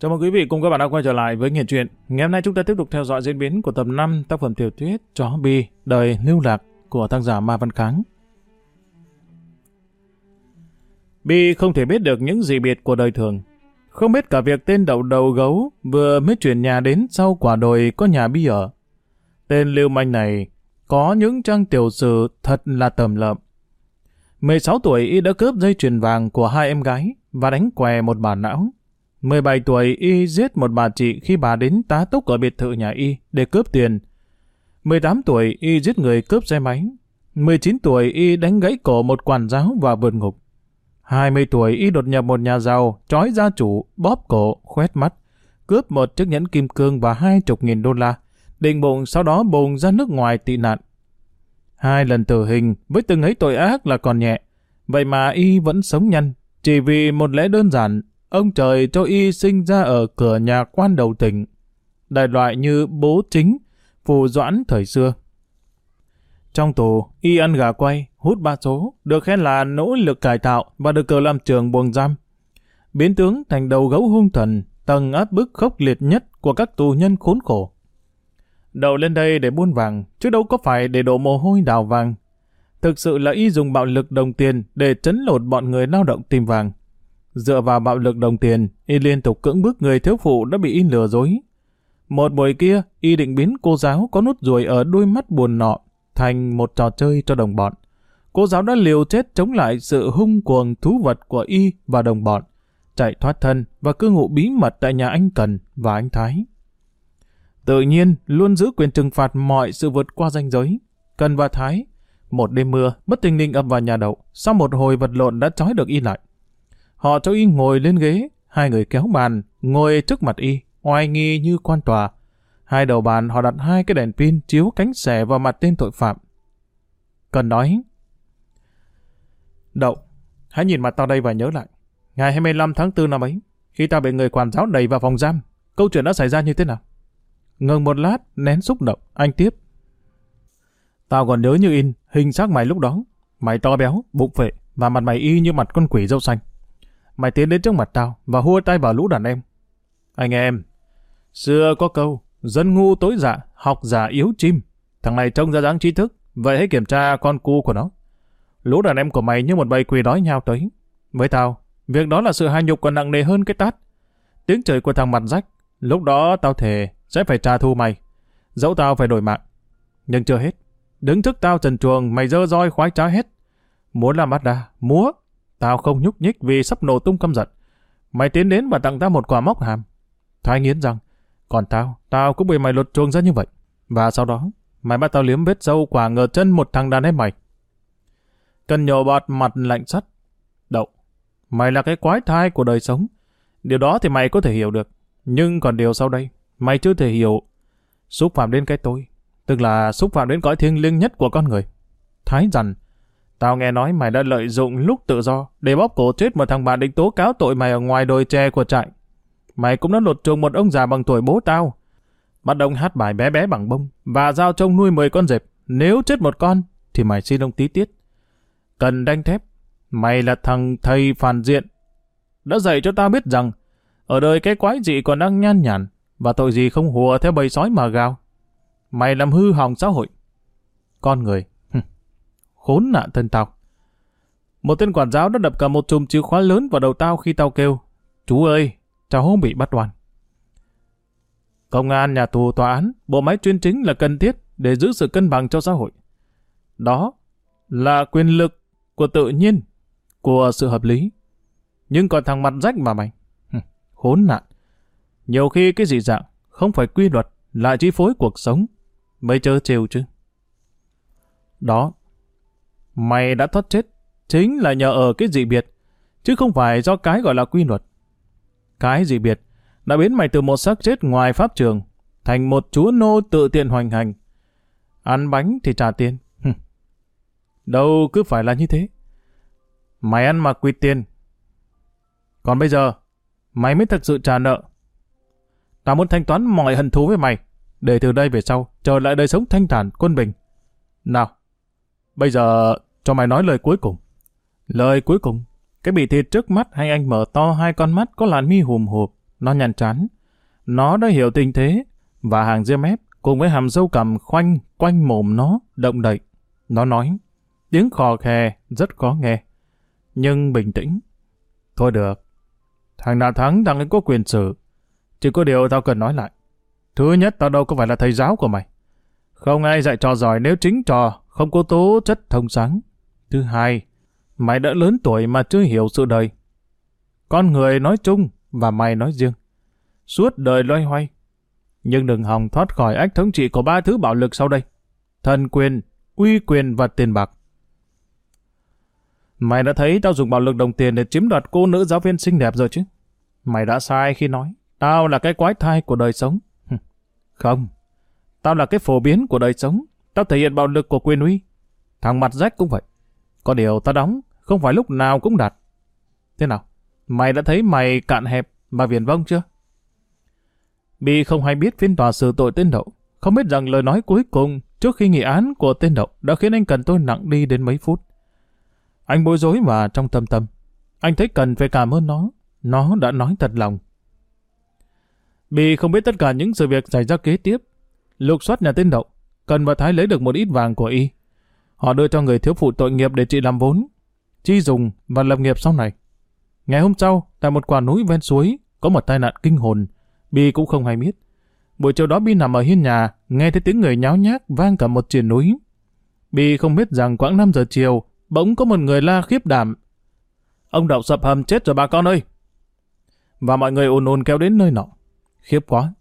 Chào mừng quý vị cùng các bạn đã quay trở lại với Nghiện Truyện. Ngày hôm nay chúng ta tiếp tục theo dõi diễn biến của tập 5 tác phẩm tiểu thuyết Chó Bi, Đời Lưu Lạc của tác giả Ma Văn Kháng. Bi không thể biết được những gì biệt của đời thường. Không biết cả việc tên đậu đầu gấu vừa mới chuyển nhà đến sau quả đồi có nhà Bi ở. Tên lưu manh này có những trang tiểu sử thật là tầm lợm. 16 tuổi y đã cướp dây chuyền vàng của hai em gái và đánh què một bà não. 17 tuổi y giết một bà chị khi bà đến tá túc ở biệt thự nhà y để cướp tiền. 18 tuổi y giết người cướp xe máy. 19 tuổi y đánh gãy cổ một quản giáo và vượt ngục. 20 tuổi y đột nhập một nhà giàu, trói gia chủ, bóp cổ, khoét mắt, cướp một chiếc nhẫn kim cương và hai chục nghìn đô la, định bụng sau đó bùng ra nước ngoài tị nạn. Hai lần tử hình với từng ấy tội ác là còn nhẹ, vậy mà y vẫn sống nhanh, chỉ vì một lẽ đơn giản Ông trời cho y sinh ra ở cửa nhà quan đầu tỉnh, đại loại như bố chính, phù doãn thời xưa. Trong tù, y ăn gà quay, hút ba số, được khen là nỗ lực cải tạo và được cờ làm trường buồng giam. Biến tướng thành đầu gấu hung thần, tầng áp bức khốc liệt nhất của các tù nhân khốn khổ. Đầu lên đây để buôn vàng, chứ đâu có phải để đổ mồ hôi đào vàng. Thực sự là y dùng bạo lực đồng tiền để chấn lột bọn người lao động tìm vàng. Dựa vào bạo lực đồng tiền, y liên tục cưỡng bức người thiếu phụ đã bị y lừa dối. Một buổi kia, y định biến cô giáo có nút ruồi ở đuôi mắt buồn nọ thành một trò chơi cho đồng bọn. Cô giáo đã liều chết chống lại sự hung cuồng thú vật của y và đồng bọn, chạy thoát thân và cư ngụ bí mật tại nhà anh Cần và anh Thái. Tự nhiên, luôn giữ quyền trừng phạt mọi sự vượt qua ranh giới. Cần và Thái, một đêm mưa, bất tình linh ập vào nhà đậu, sau một hồi vật lộn đã trói được y lại. Họ cho y ngồi lên ghế, hai người kéo bàn, ngồi trước mặt y, oai nghi như quan tòa. Hai đầu bàn họ đặt hai cái đèn pin chiếu cánh xẻ vào mặt tên tội phạm. Cần nói. Đậu, hãy nhìn mặt tao đây và nhớ lại. Ngày 25 tháng 4 năm ấy, khi tao bị người quản giáo đẩy vào phòng giam, câu chuyện đã xảy ra như thế nào? Ngừng một lát, nén xúc động, anh tiếp. Tao còn nhớ như in, hình xác mày lúc đó. Mày to béo, bụng phệ, và mặt mày y như mặt con quỷ dâu xanh. Mày tiến đến trước mặt tao và hua tay vào lũ đàn em. Anh em, xưa có câu, dân ngu tối dạ, học giả yếu chim. Thằng này trông ra dáng trí thức, vậy hãy kiểm tra con cu của nó. Lũ đàn em của mày như một bầy quỳ đói nhau tới. Với tao, việc đó là sự hạ nhục còn nặng nề hơn cái tát. Tiếng trời của thằng mặt rách, lúc đó tao thề sẽ phải trả thù mày. Dẫu tao phải đổi mạng. Nhưng chưa hết. Đứng thức tao trần chuồng, mày dơ roi khoái trá hết. Muốn làm bắt đà, múa, Tao không nhúc nhích vì sắp nổ tung căm giận. Mày tiến đến và tặng tao một quả móc hàm. Thái nghiến rằng, còn tao, tao cũng bị mày lột chuông ra như vậy. Và sau đó, mày bắt tao liếm vết sâu quả ngờ chân một thằng đàn em mày. Cần nhổ bọt mặt lạnh sắt. Đậu, mày là cái quái thai của đời sống. Điều đó thì mày có thể hiểu được. Nhưng còn điều sau đây, mày chưa thể hiểu. Xúc phạm đến cái tôi, tức là xúc phạm đến cõi thiêng liêng nhất của con người. Thái rằng, Tao nghe nói mày đã lợi dụng lúc tự do để bóp cổ chết một thằng bạn định tố cáo tội mày ở ngoài đồi tre của trại. Mày cũng đã lột trùng một ông già bằng tuổi bố tao. Bắt ông hát bài bé bé bằng bông và giao trông nuôi 10 con dẹp. Nếu chết một con thì mày xin ông tí tiết. Cần đanh thép. Mày là thằng thầy phản diện. Đã dạy cho tao biết rằng, ở đời cái quái gì còn đang nhan nhản và tội gì không hùa theo bầy sói mà gào. Mày làm hư hỏng xã hội. Con người khốn nạn thân tao. Một tên quản giáo đã đập cả một chùm chìa khóa lớn vào đầu tao khi tao kêu, chú ơi, cháu không bị bắt oan. Công an, nhà tù, tòa án, bộ máy chuyên chính là cần thiết để giữ sự cân bằng cho xã hội. Đó là quyền lực của tự nhiên, của sự hợp lý. Nhưng còn thằng mặt rách mà mày, khốn nạn. Nhiều khi cái dị dạng không phải quy luật lại chi phối cuộc sống mới chớ trêu chứ. Đó Mày đã thoát chết, chính là nhờ ở cái dị biệt, chứ không phải do cái gọi là quy luật. Cái dị biệt đã biến mày từ một xác chết ngoài pháp trường thành một chúa nô tự tiện hoành hành. Ăn bánh thì trả tiền. Đâu cứ phải là như thế. Mày ăn mà quy tiền. Còn bây giờ, mày mới thật sự trả nợ. Tao muốn thanh toán mọi hận thú với mày, để từ đây về sau trở lại đời sống thanh thản, quân bình. Nào, bây giờ cho mày nói lời cuối cùng. Lời cuối cùng, cái bị thịt trước mắt hay anh mở to hai con mắt có làn mi hùm hụp, Nó nhăn chán. Nó đã hiểu tình thế, và hàng ria mép cùng với hàm dâu cầm khoanh quanh mồm nó động đậy. Nó nói, tiếng khò khè rất khó nghe, nhưng bình tĩnh. Thôi được, thằng nào thắng thằng ấy có quyền xử. Chỉ có điều tao cần nói lại. Thứ nhất, tao đâu có phải là thầy giáo của mày. Không ai dạy trò giỏi nếu chính trò không có tố chất thông sáng. Thứ hai, mày đã lớn tuổi mà chưa hiểu sự đời. Con người nói chung và mày nói riêng. Suốt đời loay hoay. Nhưng đừng hòng thoát khỏi ách thống trị của ba thứ bạo lực sau đây. Thần quyền, uy quyền và tiền bạc. Mày đã thấy tao dùng bạo lực đồng tiền để chiếm đoạt cô nữ giáo viên xinh đẹp rồi chứ? Mày đã sai khi nói tao là cái quái thai của đời sống. Không, tao là cái phổ biến của đời sống. Tao thể hiện bạo lực của quyền uy. Thằng mặt rách cũng vậy. Có điều ta đóng, không phải lúc nào cũng đạt. Thế nào? Mày đã thấy mày cạn hẹp mà viền vông chưa? Bi không hay biết phiên tòa xử tội tên Đậu, không biết rằng lời nói cuối cùng trước khi nghị án của tên Đậu đã khiến anh Cần tôi nặng đi đến mấy phút. Anh bối rối và trong tâm tâm. Anh thấy cần phải cảm ơn nó. Nó đã nói thật lòng. Bi không biết tất cả những sự việc xảy ra kế tiếp. Lục soát nhà tên Đậu, Cần và Thái lấy được một ít vàng của y. Họ đưa cho người thiếu phụ tội nghiệp để trị làm vốn, chi dùng và lập nghiệp sau này. Ngày hôm sau, tại một quả núi ven suối, có một tai nạn kinh hồn. Bi cũng không hay biết. Buổi chiều đó Bi nằm ở hiên nhà, nghe thấy tiếng người nháo nhác vang cả một triển núi. Bi không biết rằng khoảng 5 giờ chiều, bỗng có một người la khiếp đảm. Ông đậu sập hầm chết rồi bà con ơi! Và mọi người ồn ồn kéo đến nơi nọ. Khiếp quá!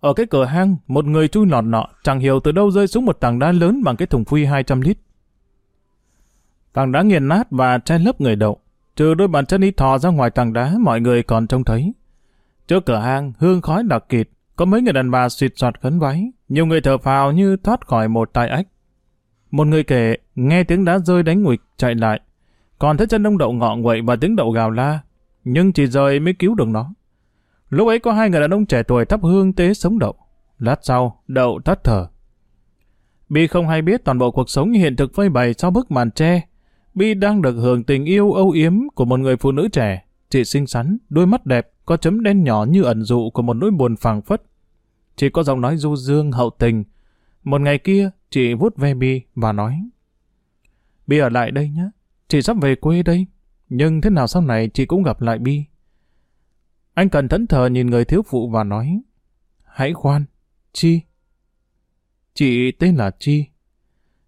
Ở cái cửa hang, một người chui lọt nọ, chẳng hiểu từ đâu rơi xuống một tảng đá lớn bằng cái thùng phi 200 lít. Tảng đá nghiền nát và che lấp người đậu. Trừ đôi bàn chân đi thò ra ngoài tảng đá, mọi người còn trông thấy. Trước cửa hang, hương khói đặc kịt, có mấy người đàn bà xịt soạt khấn váy, nhiều người thở phào như thoát khỏi một tai ách. Một người kể, nghe tiếng đá rơi đánh nguịch, chạy lại. Còn thấy chân ông đậu ngọ nguậy và tiếng đậu gào la, nhưng chỉ rời mới cứu được nó. Lúc ấy có hai người đàn ông trẻ tuổi thắp hương tế sống đậu. Lát sau, đậu tắt thở. Bi không hay biết toàn bộ cuộc sống hiện thực phơi bày sau bức màn tre. Bi đang được hưởng tình yêu âu yếm của một người phụ nữ trẻ. Chị xinh xắn, đôi mắt đẹp, có chấm đen nhỏ như ẩn dụ của một nỗi buồn phàng phất. Chị có giọng nói du dương hậu tình. Một ngày kia, chị vuốt ve Bi và nói Bi ở lại đây nhé, chị sắp về quê đây. Nhưng thế nào sau này chị cũng gặp lại Bi. Anh cần thẫn thờ nhìn người thiếu phụ và nói Hãy khoan, Chi. Chị tên là Chi.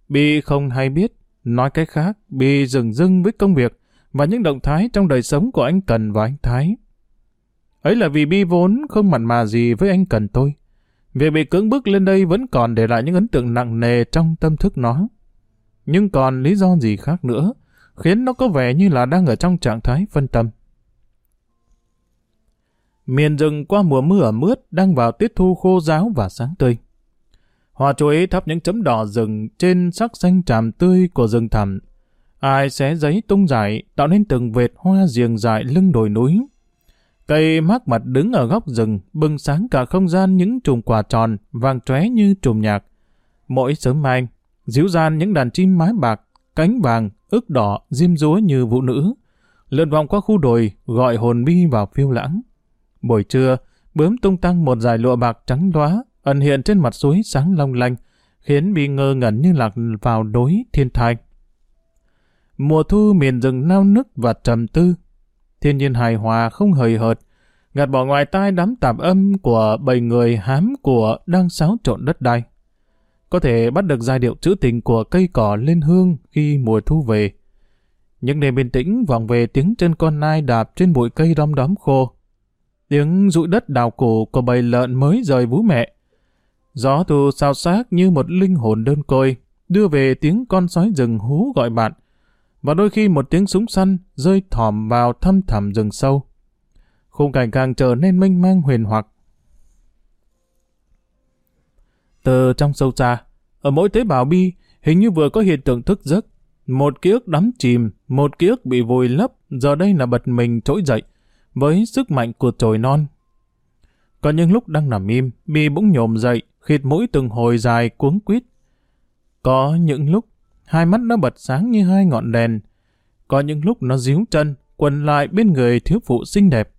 Bi không hay biết, nói cách khác, Bi dừng dưng với công việc và những động thái trong đời sống của anh Cần và anh Thái. Ấy là vì Bi vốn không mặn mà gì với anh Cần tôi. Việc bị cưỡng bức lên đây vẫn còn để lại những ấn tượng nặng nề trong tâm thức nó. Nhưng còn lý do gì khác nữa, khiến nó có vẻ như là đang ở trong trạng thái phân tâm. Miền rừng qua mùa mưa ẩm ướt đang vào tiết thu khô giáo và sáng tươi. Hoa chuối thắp những chấm đỏ rừng trên sắc xanh tràm tươi của rừng thẳm. Ai xé giấy tung dài tạo nên từng vệt hoa riềng dài lưng đồi núi. Cây mắc mặt đứng ở góc rừng, bừng sáng cả không gian những chùm quả tròn, vàng tróe như chùm nhạc. Mỗi sớm mai, díu gian những đàn chim mái bạc, cánh vàng, ức đỏ, diêm dúa như vũ nữ. Lượn vòng qua khu đồi, gọi hồn bi vào phiêu lãng. Buổi trưa, bướm tung tăng một dải lụa bạc trắng loá ẩn hiện trên mặt suối sáng long lanh, khiến bị ngơ ngẩn như lạc vào đối thiên thai. Mùa thu miền rừng nao nức và trầm tư, thiên nhiên hài hòa không hời hợt, gạt bỏ ngoài tai đám tạp âm của bầy người hám của đang xáo trộn đất đai. Có thể bắt được giai điệu trữ tình của cây cỏ lên hương khi mùa thu về. Những đêm bình tĩnh vọng về tiếng chân con nai đạp trên bụi cây đom đóm khô. Tiếng rụi đất đào cổ của bầy lợn mới rời vú mẹ. Gió thu sao xác như một linh hồn đơn côi, đưa về tiếng con sói rừng hú gọi bạn, và đôi khi một tiếng súng săn rơi thỏm vào thâm thẳm rừng sâu. Khung cảnh càng trở nên mênh mang huyền hoặc. Từ trong sâu xa, ở mỗi tế bào bi, hình như vừa có hiện tượng thức giấc. Một ký ức đắm chìm, một ký ức bị vùi lấp, giờ đây là bật mình trỗi dậy, với sức mạnh của trồi non. Có những lúc đang nằm im, Bi bỗng nhồm dậy, khịt mũi từng hồi dài cuống quýt. Có những lúc, hai mắt nó bật sáng như hai ngọn đèn. Có những lúc nó díu chân, quần lại bên người thiếu phụ xinh đẹp.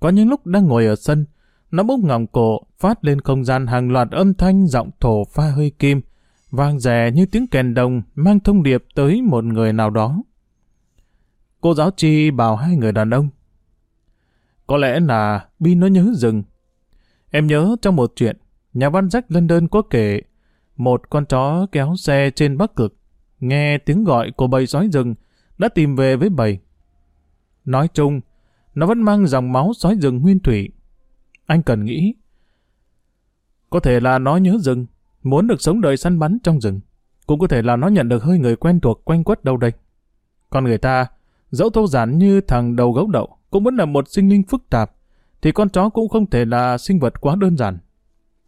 Có những lúc đang ngồi ở sân, nó bốc ngỏng cổ, phát lên không gian hàng loạt âm thanh giọng thổ pha hơi kim, vang rè như tiếng kèn đồng mang thông điệp tới một người nào đó. Cô giáo chi bảo hai người đàn ông. Có lẽ là Bi nó nhớ rừng. Em nhớ trong một chuyện, nhà văn Jack London có kể một con chó kéo xe trên bắc cực, nghe tiếng gọi của bầy sói rừng, đã tìm về với bầy. Nói chung, nó vẫn mang dòng máu sói rừng nguyên thủy. Anh cần nghĩ. Có thể là nó nhớ rừng, muốn được sống đời săn bắn trong rừng. Cũng có thể là nó nhận được hơi người quen thuộc quanh quất đâu đây. Còn người ta, dẫu thô giản như thằng đầu gấu đậu, cũng vẫn là một sinh linh phức tạp, thì con chó cũng không thể là sinh vật quá đơn giản.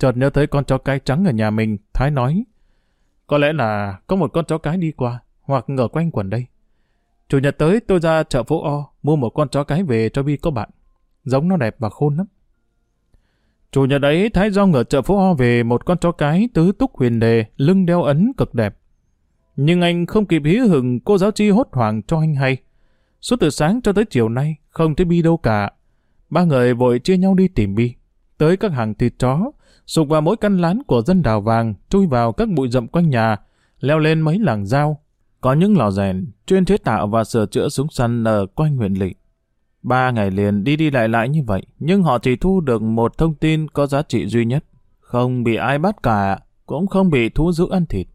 Chợt nhớ tới con chó cái trắng ở nhà mình, Thái nói, có lẽ là có một con chó cái đi qua, hoặc ngờ quanh quần đây. Chủ nhật tới tôi ra chợ phố O, mua một con chó cái về cho Bi có bạn. Giống nó đẹp và khôn lắm. Chủ nhật ấy, Thái Dong ở chợ phố O về một con chó cái tứ túc huyền đề, lưng đeo ấn cực đẹp. Nhưng anh không kịp hí hừng cô giáo chi hốt hoảng cho anh hay. Suốt từ sáng cho tới chiều nay, không thấy Bi đâu cả. Ba người vội chia nhau đi tìm Bi. Tới các hàng thịt chó, sụp vào mỗi căn lán của dân đào vàng, chui vào các bụi rậm quanh nhà, leo lên mấy làng dao. Có những lò rèn, chuyên chế tạo và sửa chữa súng săn ở quanh huyện lỵ. Ba ngày liền đi đi lại lại như vậy, nhưng họ chỉ thu được một thông tin có giá trị duy nhất. Không bị ai bắt cả, cũng không bị thú giữ ăn thịt.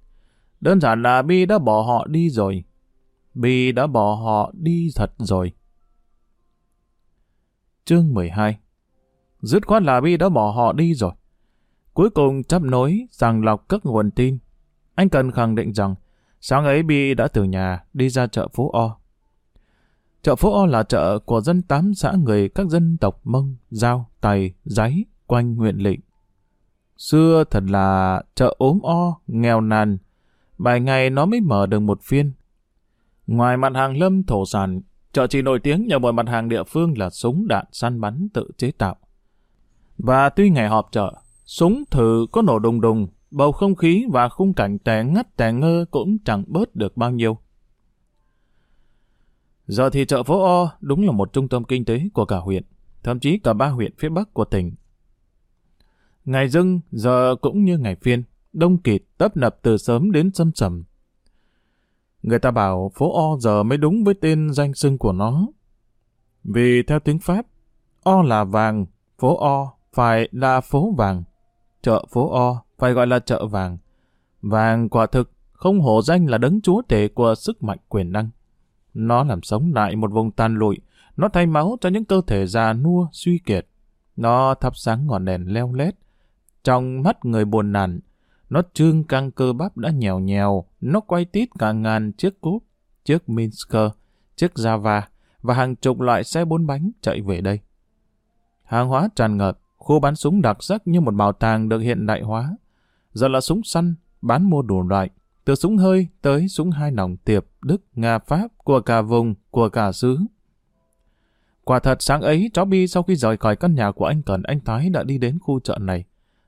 Đơn giản là Bi đã bỏ họ đi rồi. Bi đã bỏ họ đi thật rồi. Chương 12 Dứt khoát là Bi đã bỏ họ đi rồi. Cuối cùng chấp nối, sàng lọc các nguồn tin. Anh cần khẳng định rằng, sáng ấy Bi đã từ nhà đi ra chợ phố O. Chợ phố O là chợ của dân tám xã người các dân tộc Mông, Giao, Tày, Giấy, quanh huyện Lịnh. Xưa thật là chợ ốm o, nghèo nàn. Vài ngày nó mới mở được một phiên. Ngoài mặt hàng lâm thổ sản, chợ chỉ nổi tiếng nhờ một mặt hàng địa phương là súng đạn săn bắn tự chế tạo. Và tuy ngày họp chợ, súng thử có nổ đùng đùng, bầu không khí và khung cảnh tẻ ngắt tẻ ngơ cũng chẳng bớt được bao nhiêu. Giờ thì chợ phố O đúng là một trung tâm kinh tế của cả huyện, thậm chí cả ba huyện phía bắc của tỉnh. Ngày dưng giờ cũng như ngày phiên, đông kịt tấp nập từ sớm đến sâm sầm. Người ta bảo phố O giờ mới đúng với tên danh xưng của nó. Vì theo tiếng Pháp, O là vàng, phố O phải là phố vàng. Chợ phố O phải gọi là chợ vàng. Vàng quả thực không hổ danh là đấng chúa tể của sức mạnh quyền năng. Nó làm sống lại một vùng tàn lụi, nó thay máu cho những cơ thể già nua, suy kiệt. Nó thắp sáng ngọn đèn leo lét. Trong mắt người buồn nản, nó trương căng cơ bắp đã nhèo nhèo, nó quay tít cả ngàn chiếc cúp, chiếc Minsker, chiếc Java và hàng chục loại xe bốn bánh chạy về đây. Hàng hóa tràn ngập, khu bán súng đặc sắc như một bảo tàng được hiện đại hóa. Giờ là súng săn, bán mua đủ loại, từ súng hơi tới súng hai nòng tiệp, Đức, Nga, Pháp, của cả vùng, của cả xứ. Quả thật sáng ấy, cháu Bi sau khi rời khỏi căn nhà của anh Cần, anh Thái đã đi đến khu chợ này.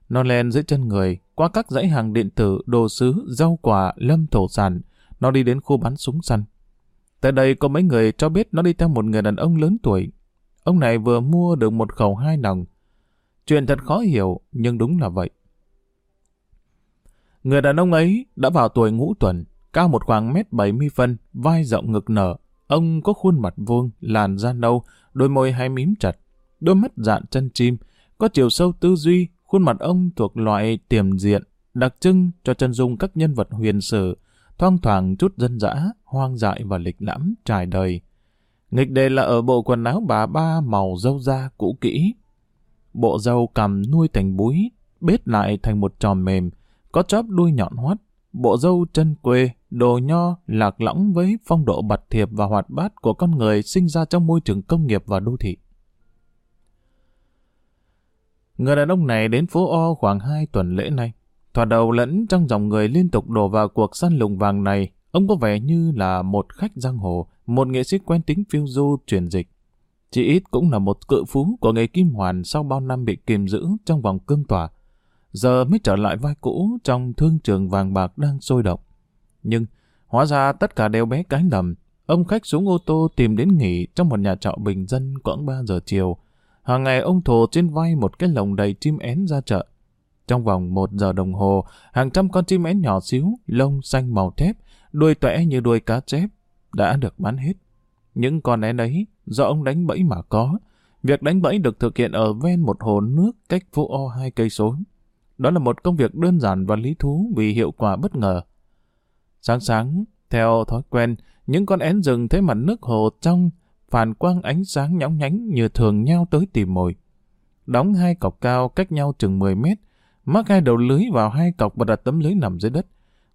Nó len dưới chân người, qua các dãy hàng điện tử, đồ sứ, rau quả, lâm thổ sản. Nó đi đến khu bán súng săn. Tại đây có mấy người cho biết nó đi theo một người đàn ông lớn tuổi. Ông này vừa mua được một khẩu hai nòng. Chuyện thật khó hiểu, nhưng đúng là vậy. Người đàn ông ấy đã vào tuổi ngũ tuần, cao một khoảng mét 70 phân, vai rộng ngực nở. Ông có khuôn mặt vuông, làn da nâu, đôi môi hai mím chặt, đôi mắt dạn chân chim, có chiều sâu tư duy, khuôn mặt ông thuộc loại tiềm diện, đặc trưng cho chân dung các nhân vật huyền sử, thoang thoảng chút dân dã, hoang dại và lịch lãm trải đời. Nghịch đề là ở bộ quần áo bà ba màu dâu da cũ kỹ. Bộ râu cằm nuôi thành búi, bết lại thành một tròn mềm, có chóp đuôi nhọn hoắt, bộ râu chân quê, đồ nho, lạc lõng với phong độ bật thiệp và hoạt bát của con người sinh ra trong môi trường công nghiệp và đô thị. Người đàn ông này đến phố O khoảng 2 tuần lễ nay. Thoạt đầu lẫn trong dòng người liên tục đổ vào cuộc săn lùng vàng này, ông có vẻ như là một khách giang hồ, một nghệ sĩ quen tính phiêu du truyền dịch. Chỉ ít cũng là một cự phú của nghề kim hoàn sau bao năm bị kìm giữ trong vòng cương tòa, giờ mới trở lại vai cũ trong thương trường vàng bạc đang sôi động. Nhưng, hóa ra tất cả đều bé cái lầm. Ông khách xuống ô tô tìm đến nghỉ trong một nhà trọ bình dân khoảng 3 giờ chiều. Hàng ngày ông thồ trên vai một cái lồng đầy chim én ra chợ. Trong vòng một giờ đồng hồ, hàng trăm con chim én nhỏ xíu, lông xanh màu thép, đuôi tỏe như đuôi cá chép, đã được bán hết. Những con én ấy, do ông đánh bẫy mà có. Việc đánh bẫy được thực hiện ở ven một hồ nước cách phố O hai cây số. Đó là một công việc đơn giản và lý thú vì hiệu quả bất ngờ. Sáng sáng, theo thói quen, những con én rừng thấy mặt nước hồ trong, phản quang ánh sáng nhóng nhánh như thường nhau tới tìm mồi. Đóng hai cọc cao cách nhau chừng 10 mét, mắc hai đầu lưới vào hai cọc và đặt tấm lưới nằm dưới đất.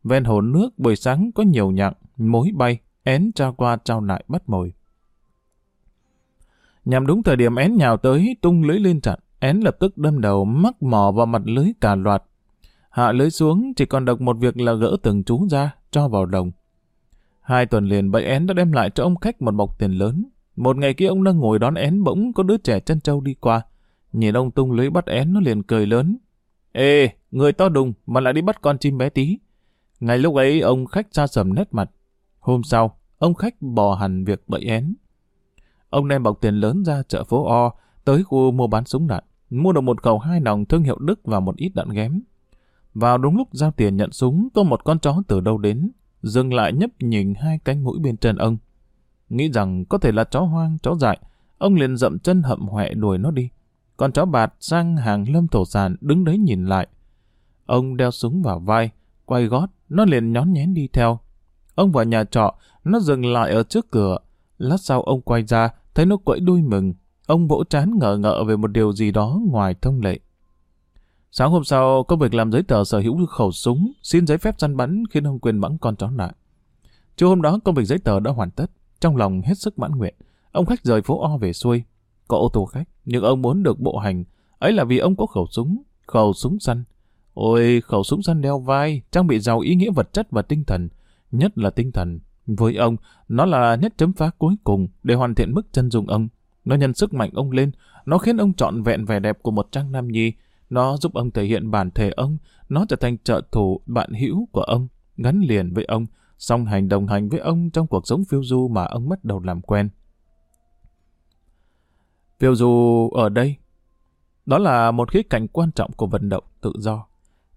Ven hồ nước buổi sáng có nhiều nhặng, mối bay, én trao qua trao lại bắt mồi. Nhằm đúng thời điểm én nhào tới, tung lưới lên chặn, én lập tức đâm đầu mắc mò vào mặt lưới cả loạt. Hạ lưới xuống chỉ còn độc một việc là gỡ từng chú ra, cho vào đồng. Hai tuần liền bẫy én đã đem lại cho ông khách một bọc tiền lớn. Một ngày kia ông đang ngồi đón én bỗng có đứa trẻ chân trâu đi qua. Nhìn ông tung lưới bắt én nó liền cười lớn. Ê, người to đùng mà lại đi bắt con chim bé tí. Ngay lúc ấy ông khách xa sầm nét mặt. Hôm sau, ông khách bỏ hẳn việc bẫy én. Ông đem bọc tiền lớn ra chợ phố O, tới khu mua bán súng đạn, mua được một khẩu hai nòng thương hiệu Đức và một ít đạn ghém. Vào đúng lúc giao tiền nhận súng, có một con chó từ đâu đến, dừng lại nhấp nhìn hai cánh mũi bên trên ông. Nghĩ rằng có thể là chó hoang, chó dại, ông liền dậm chân hậm hoẹ đuổi nó đi. Con chó bạt sang hàng lâm thổ sản đứng đấy nhìn lại. Ông đeo súng vào vai, quay gót, nó liền nhón nhén đi theo. Ông vào nhà trọ, nó dừng lại ở trước cửa. Lát sau ông quay ra, thấy nó quẫy đuôi mừng. Ông vỗ chán ngờ ngợ về một điều gì đó ngoài thông lệ. Sáng hôm sau, công việc làm giấy tờ sở hữu khẩu súng, xin giấy phép săn bắn khiến ông quên bắn con chó lại. Chiều hôm đó, công việc giấy tờ đã hoàn tất. Trong lòng hết sức mãn nguyện, ông khách rời phố O về xuôi. Có ô tô khách, nhưng ông muốn được bộ hành. Ấy là vì ông có khẩu súng, khẩu súng săn. Ôi, khẩu súng săn đeo vai, trang bị giàu ý nghĩa vật chất và tinh thần. Nhất là tinh thần. Với ông, nó là nét chấm phá cuối cùng để hoàn thiện bức chân dung ông. Nó nhân sức mạnh ông lên, nó khiến ông trọn vẹn vẻ đẹp của một trang nam nhi, nó giúp ông thể hiện bản thể ông, nó trở thành trợ thủ, bạn hữu của ông, gắn liền với ông, song hành đồng hành với ông trong cuộc sống phiêu du mà ông bắt đầu làm quen. Phiêu du ở đây, đó là một khía cạnh quan trọng của vận động tự do.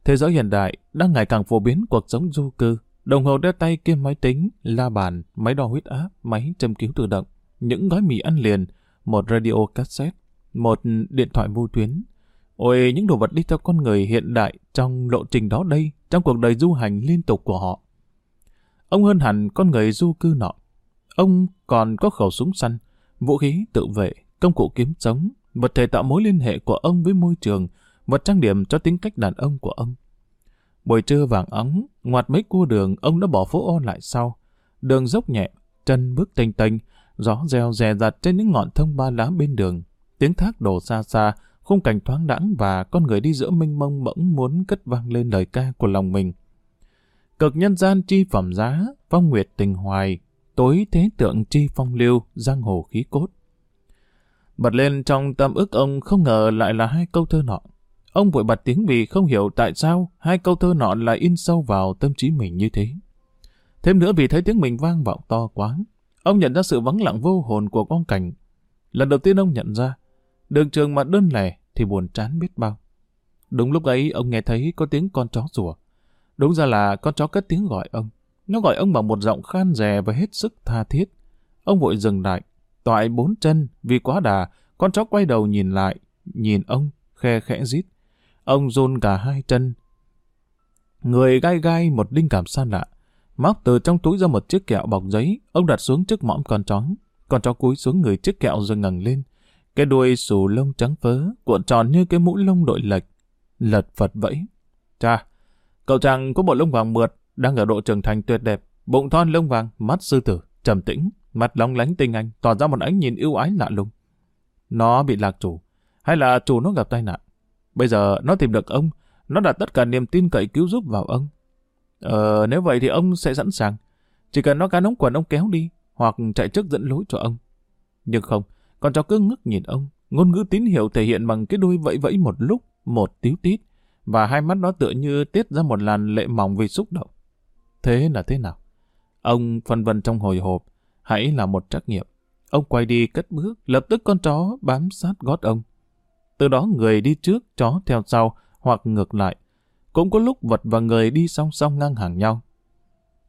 Thế giới hiện đại đang ngày càng phổ biến cuộc sống du cư, đồng hồ đeo tay kiêm máy tính, la bàn, máy đo huyết áp, máy châm cứu tự động, những gói mì ăn liền, một radio cassette, một điện thoại vô tuyến, Ôi, những đồ vật đi theo con người hiện đại trong lộ trình đó đây, trong cuộc đời du hành liên tục của họ. Ông hơn hẳn con người du cư nọ. Ông còn có khẩu súng săn, vũ khí tự vệ, công cụ kiếm sống, vật thể tạo mối liên hệ của ông với môi trường, vật trang điểm cho tính cách đàn ông của ông. Buổi trưa vàng óng, ngoặt mấy cua đường, ông đã bỏ phố ô lại sau. Đường dốc nhẹ, chân bước tênh tênh, gió reo rè rặt trên những ngọn thông ba lá bên đường. Tiếng thác đổ xa xa, khung cảnh thoáng đãng và con người đi giữa mênh mông bỗng muốn cất vang lên lời ca của lòng mình. Cực nhân gian chi phẩm giá, phong nguyệt tình hoài, tối thế tượng chi phong lưu, giang hồ khí cốt. Bật lên trong tâm ức ông không ngờ lại là hai câu thơ nọ. Ông vội bật tiếng vì không hiểu tại sao hai câu thơ nọ lại in sâu vào tâm trí mình như thế. Thêm nữa vì thấy tiếng mình vang vọng to quá, ông nhận ra sự vắng lặng vô hồn của con cảnh. Lần đầu tiên ông nhận ra, Đường trường mà đơn lẻ thì buồn chán biết bao. Đúng lúc ấy ông nghe thấy có tiếng con chó rủa. Đúng ra là con chó cất tiếng gọi ông. Nó gọi ông bằng một giọng khan rè và hết sức tha thiết. Ông vội dừng lại, toại bốn chân vì quá đà, con chó quay đầu nhìn lại, nhìn ông, khe khẽ rít. Ông rôn cả hai chân. Người gai gai một linh cảm xa lạ. Móc từ trong túi ra một chiếc kẹo bọc giấy, ông đặt xuống trước mõm con chó. Con chó cúi xuống người chiếc kẹo rồi ngẩng lên. Cái đuôi xù lông trắng phớ, cuộn tròn như cái mũ lông đội lệch, lật phật vẫy. Cha, cậu chàng có bộ lông vàng mượt, đang ở độ trưởng thành tuyệt đẹp, bụng thon lông vàng, mắt sư tử, trầm tĩnh, mặt long lánh tinh anh, tỏ ra một ánh nhìn ưu ái lạ lùng. Nó bị lạc chủ, hay là chủ nó gặp tai nạn. Bây giờ nó tìm được ông, nó đặt tất cả niềm tin cậy cứu giúp vào ông. Ờ, nếu vậy thì ông sẽ sẵn sàng. Chỉ cần nó cá nóng quần ông kéo đi, hoặc chạy trước dẫn lối cho ông. Nhưng không, con chó cứ ngước nhìn ông, ngôn ngữ tín hiệu thể hiện bằng cái đuôi vẫy vẫy một lúc, một tíu tít, và hai mắt nó tựa như tiết ra một làn lệ mỏng vì xúc động. Thế là thế nào? Ông phân vân trong hồi hộp, hãy là một trách nhiệm. Ông quay đi cất bước, lập tức con chó bám sát gót ông. Từ đó người đi trước, chó theo sau, hoặc ngược lại. Cũng có lúc vật và người đi song song ngang hàng nhau.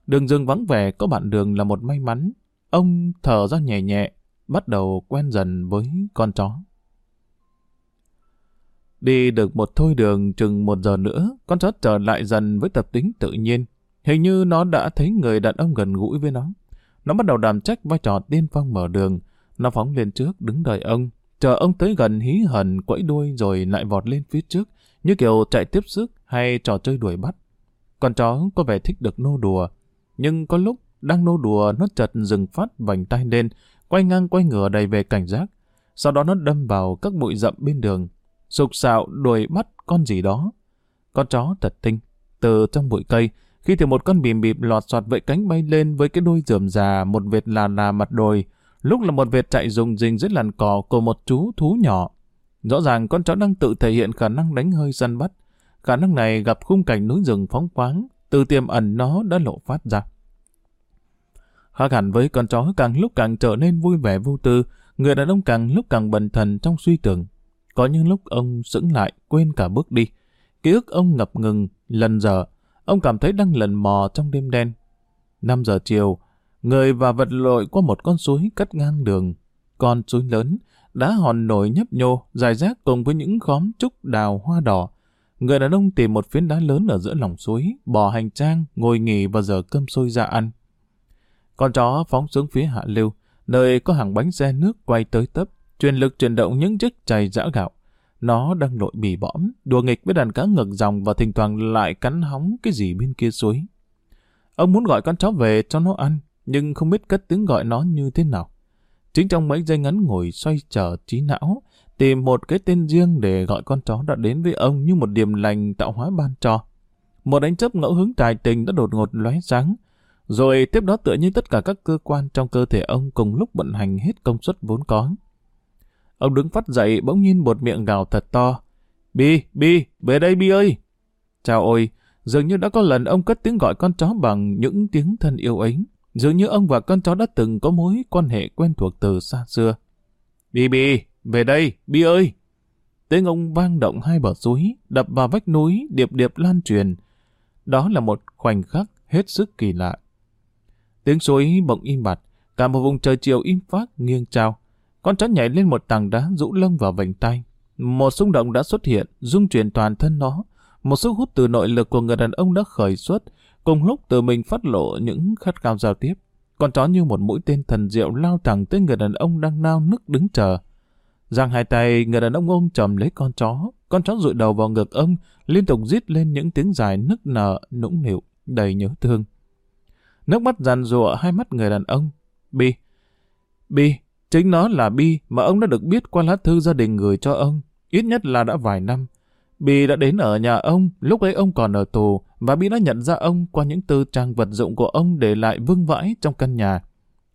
Đường rừng vắng vẻ có bạn đường là một may mắn. Ông thở ra nhẹ nhẹ, bắt đầu quen dần với con chó. Đi được một thôi đường chừng một giờ nữa, con chó trở lại dần với tập tính tự nhiên. Hình như nó đã thấy người đàn ông gần gũi với nó. Nó bắt đầu đảm trách vai trò tiên phong mở đường. Nó phóng lên trước đứng đợi ông, chờ ông tới gần hí hần quẫy đuôi rồi lại vọt lên phía trước, như kiểu chạy tiếp sức hay trò chơi đuổi bắt. Con chó có vẻ thích được nô đùa, nhưng có lúc đang nô đùa nó chợt dừng phát vành tay lên, quay ngang quay ngửa đầy về cảnh giác. Sau đó nó đâm vào các bụi rậm bên đường, sục sạo đuổi bắt con gì đó. Con chó thật tinh, từ trong bụi cây, khi thì một con bìm bịp lọt soạt vẫy cánh bay lên với cái đôi dườm già, một vệt là là mặt đồi, lúc là một vệt chạy rùng rình dưới làn cỏ của một chú thú nhỏ. Rõ ràng con chó đang tự thể hiện khả năng đánh hơi săn bắt. Khả năng này gặp khung cảnh núi rừng phóng khoáng, từ tiềm ẩn nó đã lộ phát ra. Khác hẳn với con chó càng lúc càng trở nên vui vẻ vô tư, người đàn ông càng lúc càng bần thần trong suy tưởng. Có những lúc ông sững lại, quên cả bước đi. Ký ức ông ngập ngừng, lần giờ, ông cảm thấy đang lần mò trong đêm đen. 5 giờ chiều, người và vật lội qua một con suối cắt ngang đường. Con suối lớn, đá hòn nổi nhấp nhô, dài rác cùng với những khóm trúc đào hoa đỏ. Người đàn ông tìm một phiến đá lớn ở giữa lòng suối, bỏ hành trang, ngồi nghỉ và giờ cơm sôi ra ăn. Con chó phóng xuống phía hạ lưu, nơi có hàng bánh xe nước quay tới tấp, truyền lực chuyển động những chiếc chày giã gạo. Nó đang lội bì bõm, đùa nghịch với đàn cá ngực dòng và thỉnh thoảng lại cắn hóng cái gì bên kia suối. Ông muốn gọi con chó về cho nó ăn, nhưng không biết cất tiếng gọi nó như thế nào. Chính trong mấy giây ngắn ngồi xoay chờ trí não, tìm một cái tên riêng để gọi con chó đã đến với ông như một điểm lành tạo hóa ban cho. Một ánh chớp ngẫu hứng tài tình đã đột ngột lóe sáng, rồi tiếp đó tựa như tất cả các cơ quan trong cơ thể ông cùng lúc vận hành hết công suất vốn có. Ông đứng phát dậy bỗng nhiên một miệng gào thật to. Bi, Bi, về đây Bi ơi! Chào ôi, dường như đã có lần ông cất tiếng gọi con chó bằng những tiếng thân yêu ấy. Dường như ông và con chó đã từng có mối quan hệ quen thuộc từ xa xưa. Bi Bi, về đây, Bi ơi! Tiếng ông vang động hai bờ suối, đập vào vách núi, điệp điệp lan truyền. Đó là một khoảnh khắc hết sức kỳ lạ. Tiếng suối bỗng im bặt, cả một vùng trời chiều im phát nghiêng trao. Con chó nhảy lên một tảng đá rũ lông vào vành tay. Một xung động đã xuất hiện, rung chuyển toàn thân nó. Một sức hút từ nội lực của người đàn ông đã khởi xuất, cùng lúc từ mình phát lộ những khát khao giao tiếp. Con chó như một mũi tên thần diệu lao thẳng tới người đàn ông đang nao nức đứng chờ. Giang hai tay, người đàn ông ôm chầm lấy con chó. Con chó rụi đầu vào ngực ông, liên tục rít lên những tiếng dài nức nở, nũng nịu, đầy nhớ thương. Nước mắt giàn rụa hai mắt người đàn ông. Bi, Bi, chính nó là Bi mà ông đã được biết qua lá thư gia đình gửi cho ông. Ít nhất là đã vài năm. Bi đã đến ở nhà ông, lúc ấy ông còn ở tù, và Bi đã nhận ra ông qua những tư trang vật dụng của ông để lại vương vãi trong căn nhà.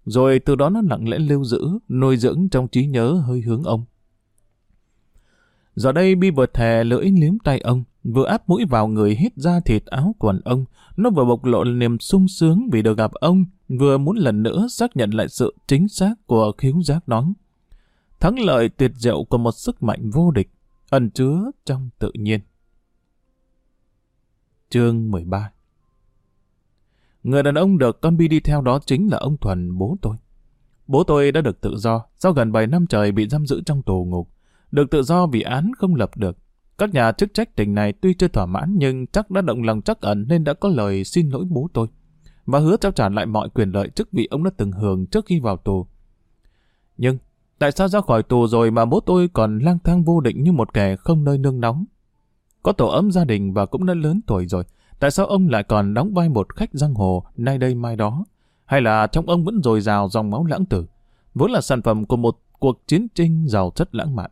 Rồi từ đó nó lặng lẽ lưu giữ, nuôi dưỡng trong trí nhớ hơi hướng ông. Giờ đây Bi vừa thè lưỡi liếm tay ông, vừa áp mũi vào người hít ra thịt áo quần ông. Nó vừa bộc lộ niềm sung sướng vì được gặp ông, vừa muốn lần nữa xác nhận lại sự chính xác của khiếu giác nó. Thắng lợi tuyệt diệu của một sức mạnh vô địch, ẩn chứa trong tự nhiên. Chương 13 Người đàn ông được con Bi đi theo đó chính là ông Thuần, bố tôi. Bố tôi đã được tự do, sau gần 7 năm trời bị giam giữ trong tù ngục. Được tự do vì án không lập được. Các nhà chức trách tỉnh này tuy chưa thỏa mãn nhưng chắc đã động lòng trắc ẩn nên đã có lời xin lỗi bố tôi. Và hứa trao trả lại mọi quyền lợi chức vị ông đã từng hưởng trước khi vào tù. Nhưng, tại sao ra khỏi tù rồi mà bố tôi còn lang thang vô định như một kẻ không nơi nương nóng? Có tổ ấm gia đình và cũng đã lớn tuổi rồi, tại sao ông lại còn đóng vai một khách giang hồ nay đây mai đó? Hay là trong ông vẫn dồi dào dòng máu lãng tử, vốn là sản phẩm của một cuộc chiến tranh giàu chất lãng mạn?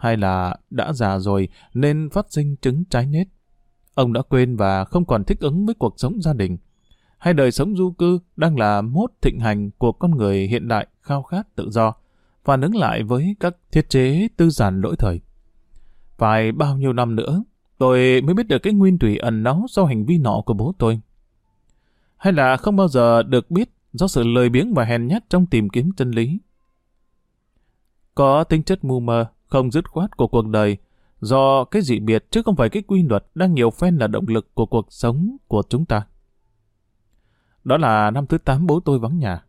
hay là đã già rồi nên phát sinh chứng trái nết. Ông đã quên và không còn thích ứng với cuộc sống gia đình. Hay đời sống du cư đang là mốt thịnh hành của con người hiện đại khao khát tự do, phản ứng lại với các thiết chế tư giản lỗi thời. Phải bao nhiêu năm nữa, tôi mới biết được cái nguyên thủy ẩn náu sau hành vi nọ của bố tôi. Hay là không bao giờ được biết do sự lười biếng và hèn nhát trong tìm kiếm chân lý. có tính chất mù mờ, không dứt khoát của cuộc đời, do cái dị biệt chứ không phải cái quy luật đang nhiều phen là động lực của cuộc sống của chúng ta. Đó là năm thứ 8 bố tôi vắng nhà.